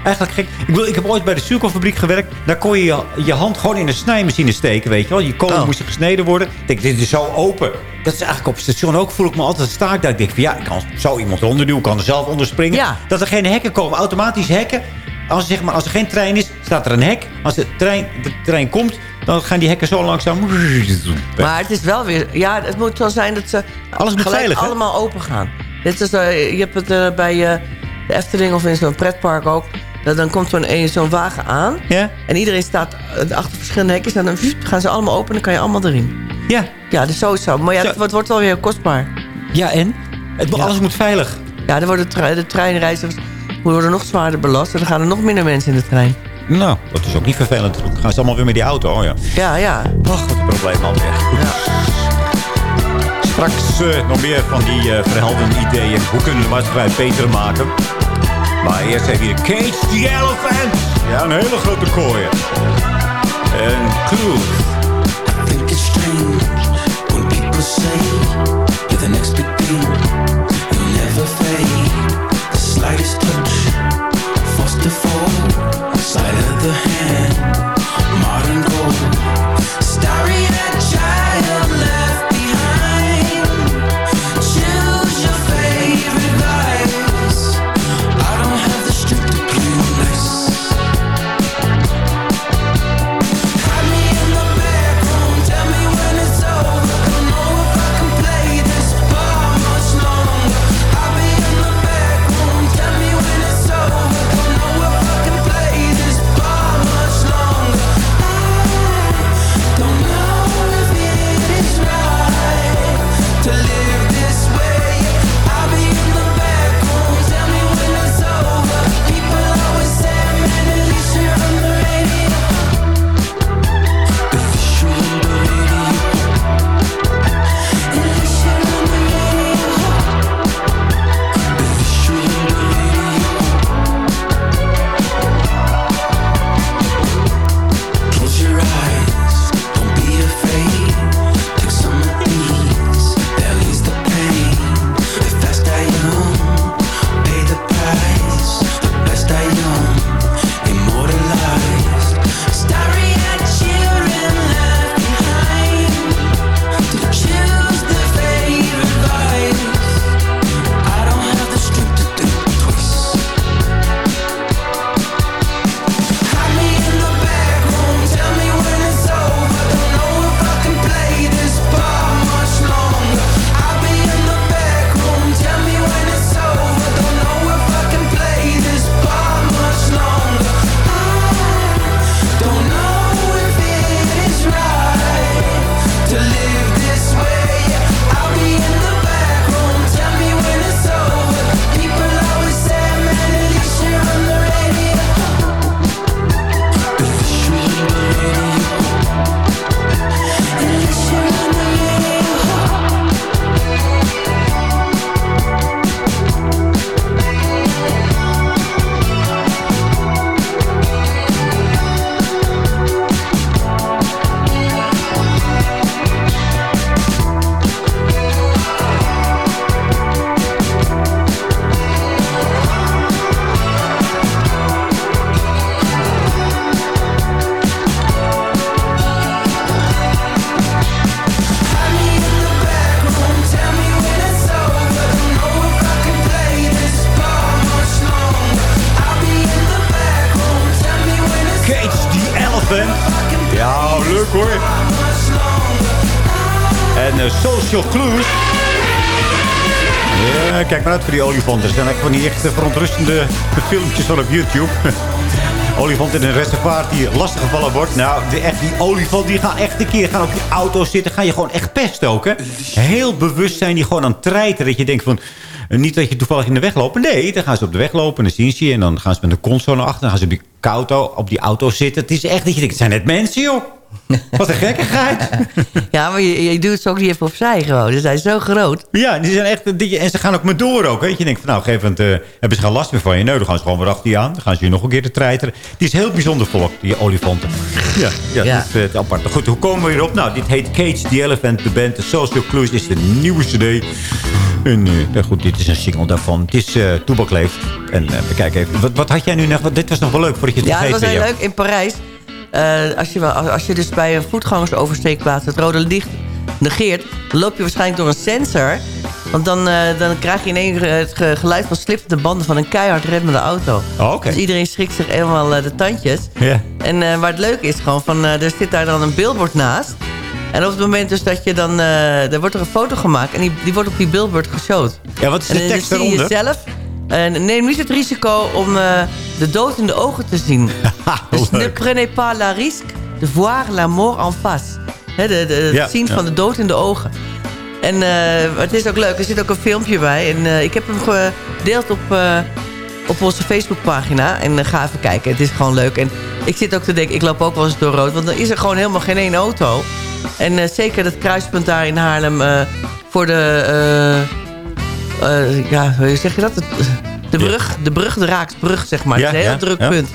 Eigenlijk gek. Ik, bedoel, ik heb ooit bij de suikerfabriek gewerkt. Daar kon je, je je hand gewoon in een snijmachine steken, weet je wel. Je kolen Oh. moest gesneden worden. Ik denk, dit is zo open. Dat is eigenlijk op het station ook. Voel ik me altijd sta ik daar. Ik denk van ja, ik kan zo iemand eronder duwen. Ik kan er zelf onder springen. Ja. Dat er geen hekken komen. Automatisch hekken. Als, zeg maar, als er geen trein is, staat er een hek. Als de trein, de trein komt, dan gaan die hekken zo langzaam... Maar het is wel weer... Ja, het moet zo zijn dat ze Alles moet gelijk veilig, allemaal open gaan. Dit is, eh, je hebt het eh, bij, eh, de Efteling of in zo'n pretpark ook. Dat dan komt zo'n een- zo'n wagen aan. Ja. En iedereen staat achter verschillende hekjes. En dan gaan ze allemaal open en dan kan je allemaal erin. Ja. Ja, dus sowieso. Maar ja, het wordt, wordt wel weer kostbaar. Ja, en? Het, Alles moet veilig. Ja, dan worden tre- de treinreizigers worden nog zwaarder belast. En dan gaan er nog minder mensen in de trein. Nou, dat is ook niet vervelend. Dan gaan ze allemaal weer met die auto. Oh ja. Ja, ja. Ach, wat een probleem alweer. Goed. Straks eh, nog meer van die eh verhelderende ideeën. Hoe kunnen we de maatschappij beter maken? Maar eerst even hier Cage the Elephant. Ja, een hele grote kooi. En Cruise. I think it's strange when people say you're the next big thing. You'll never fade. The slightest to fall. Ja, kijk maar uit voor die olifanten. Er zijn echt van die echt verontrustende filmpjes van op YouTube. Olifant in een reservaat die lastiggevallen wordt. Nou, echt, die olifant die gaan echt een keer gaan op je auto zitten. Ga je gewoon echt pesten ook, hè? Heel bewust zijn die gewoon aan het treiten. Dat je denkt van... eh, Niet dat je toevallig in de weg loopt. Nee, dan gaan ze op de weg lopen. En dan zien ze je. En dan gaan ze met een console naar achter. Dan gaan ze op die auto, op die auto zitten. Het is echt dat je denkt, het zijn net mensen, joh. Wat een gekkigheid. Ja, maar je, je doet ze ook niet even opzij gewoon. Ze zijn zo groot. Ja, die zijn echt, die, en ze gaan ook maar door ook. Weet je. denkt van, nou, op een gegeven moment eh, hebben ze geen last meer van je. Nee, dan gaan ze gewoon weer achter je aan. Dan gaan ze je nog een keer te treiteren. Het is heel bijzonder volk, die olifanten. Ja, ja, Ja. dat is eh, apart. Goed, hoe komen we hierop? Nou, dit heet Cage the Elephant. De band The Social Clues is de nieuwe cd. En eh, ja, goed, dit is een single daarvan. Het is leeft. En we kijken even. Wat, wat had jij nu nog? Dit was nog wel leuk voordat je het Ja, dat was heel leuk. In Parijs, eh, als, je, wel- als je dus bij een voetgangersoversteekplaats het rode licht negeert... dan loop je waarschijnlijk door een sensor. Want dan, eh, dan krijg je ineens het ge- geluid van slippende banden van een keihard remmende auto. Oh, oké. Dus iedereen schrikt zich helemaal eh, de tandjes. Ja. En waar het leuke is gewoon, van, er zit daar dan een billboard naast. En op het moment dus dat je dan... er wordt er een foto gemaakt en die, die wordt op die billboard geshowt. Ja, wat is en de dan tekst zie je daaronder? En neem niet het risico om eh, de dood in de ogen te zien. dus ne prenez pas la risque de voir la mort en face. De, de, het zien ja. van de dood in de ogen. En eh, het is ook leuk, er zit ook een filmpje bij. En eh, ik heb hem gedeeld op, op onze Facebookpagina. En ga even kijken, het is gewoon leuk. En ik zit ook te denken, ik loop ook wel eens door rood. Want dan is er gewoon helemaal geen één auto. En zeker dat kruispunt daar in Haarlem... voor de... eh, ja, hoe zeg je dat? De brug, de brug, de Raaksbrug, zeg maar. Ja, het is een heel druk punt.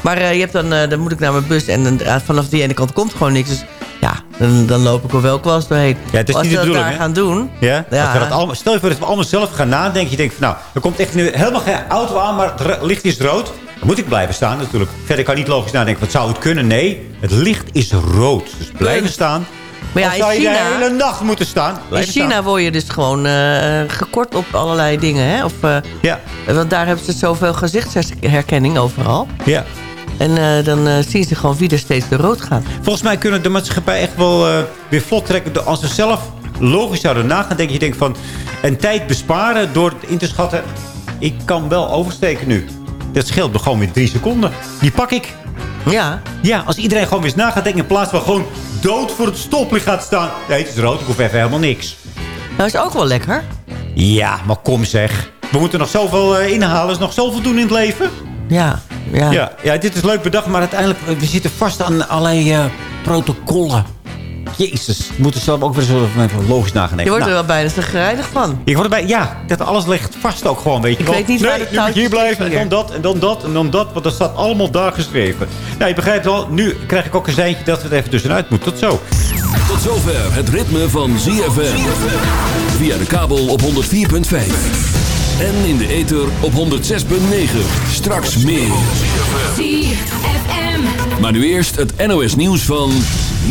Maar eh, je hebt dan, eh, dan moet ik naar mijn bus en dan, vanaf die ene kant komt gewoon niks. Dus ja, dan, dan loop ik er wel kwast doorheen. Ja, het is Als niet dat daar hè? gaan doen... Ja? Ja. Als we dat allemaal, stel je voor dat we allemaal zelf gaan nadenken. Je denkt van nou, er komt echt nu helemaal geen auto aan, maar het licht is rood. Dan moet ik blijven staan natuurlijk. Verder kan ik niet logisch nadenken, wat zou het kunnen? Nee, het licht is rood. Dus blijven staan. Maar ja, in zou je China- de hele nacht moeten staan? In China staan. word je dus gewoon eh, gekort op allerlei dingen. Hè? Of, eh, Ja. Want daar hebben ze zoveel gezichtsherkenning overal. Ja. En eh, dan zien ze gewoon wie er steeds door rood gaat. Volgens mij kunnen de maatschappij echt wel weer vlot trekken. Als we zelf logisch zouden nagaan. Denk je denkt van een tijd besparen door in te schatten. Ik kan wel oversteken nu. Dat scheelt me gewoon weer drie seconden. Die pak ik. Ja. Ja, als iedereen gewoon weer eens na gaat denken. In plaats van gewoon dood voor het stoplicht gaat staan. Nee, het is rood. Ik hoef even helemaal niks. Dat is ook wel lekker. Ja, maar kom zeg. We moeten nog zoveel eh, inhalen. Is nog zoveel doen in het leven. Ja, ja. Ja, ja, dit is leuk bedacht, maar uiteindelijk... eh, we zitten vast aan allerlei eh, protocollen. Jezus, we moeten zelf ook weer zo logisch nagaan. Je wordt er Nou, wel bijna te gereinigd van. ik word erbij, ja, dat alles ligt vast ook gewoon, weet je Ik wel. weet niet nee, waar de nu moet je hier blijven en dan dat en dan dat en dan dat. Want dat staat allemaal daar geschreven. Nou, je begrijpt wel, nu krijg ik ook een seintje dat we het even tussenuit moeten. Tot zo. Tot zover het ritme van ZFM. Via de kabel op 104.5. En in de ether op 106.9. Straks meer. Maar nu eerst het NOS nieuws van...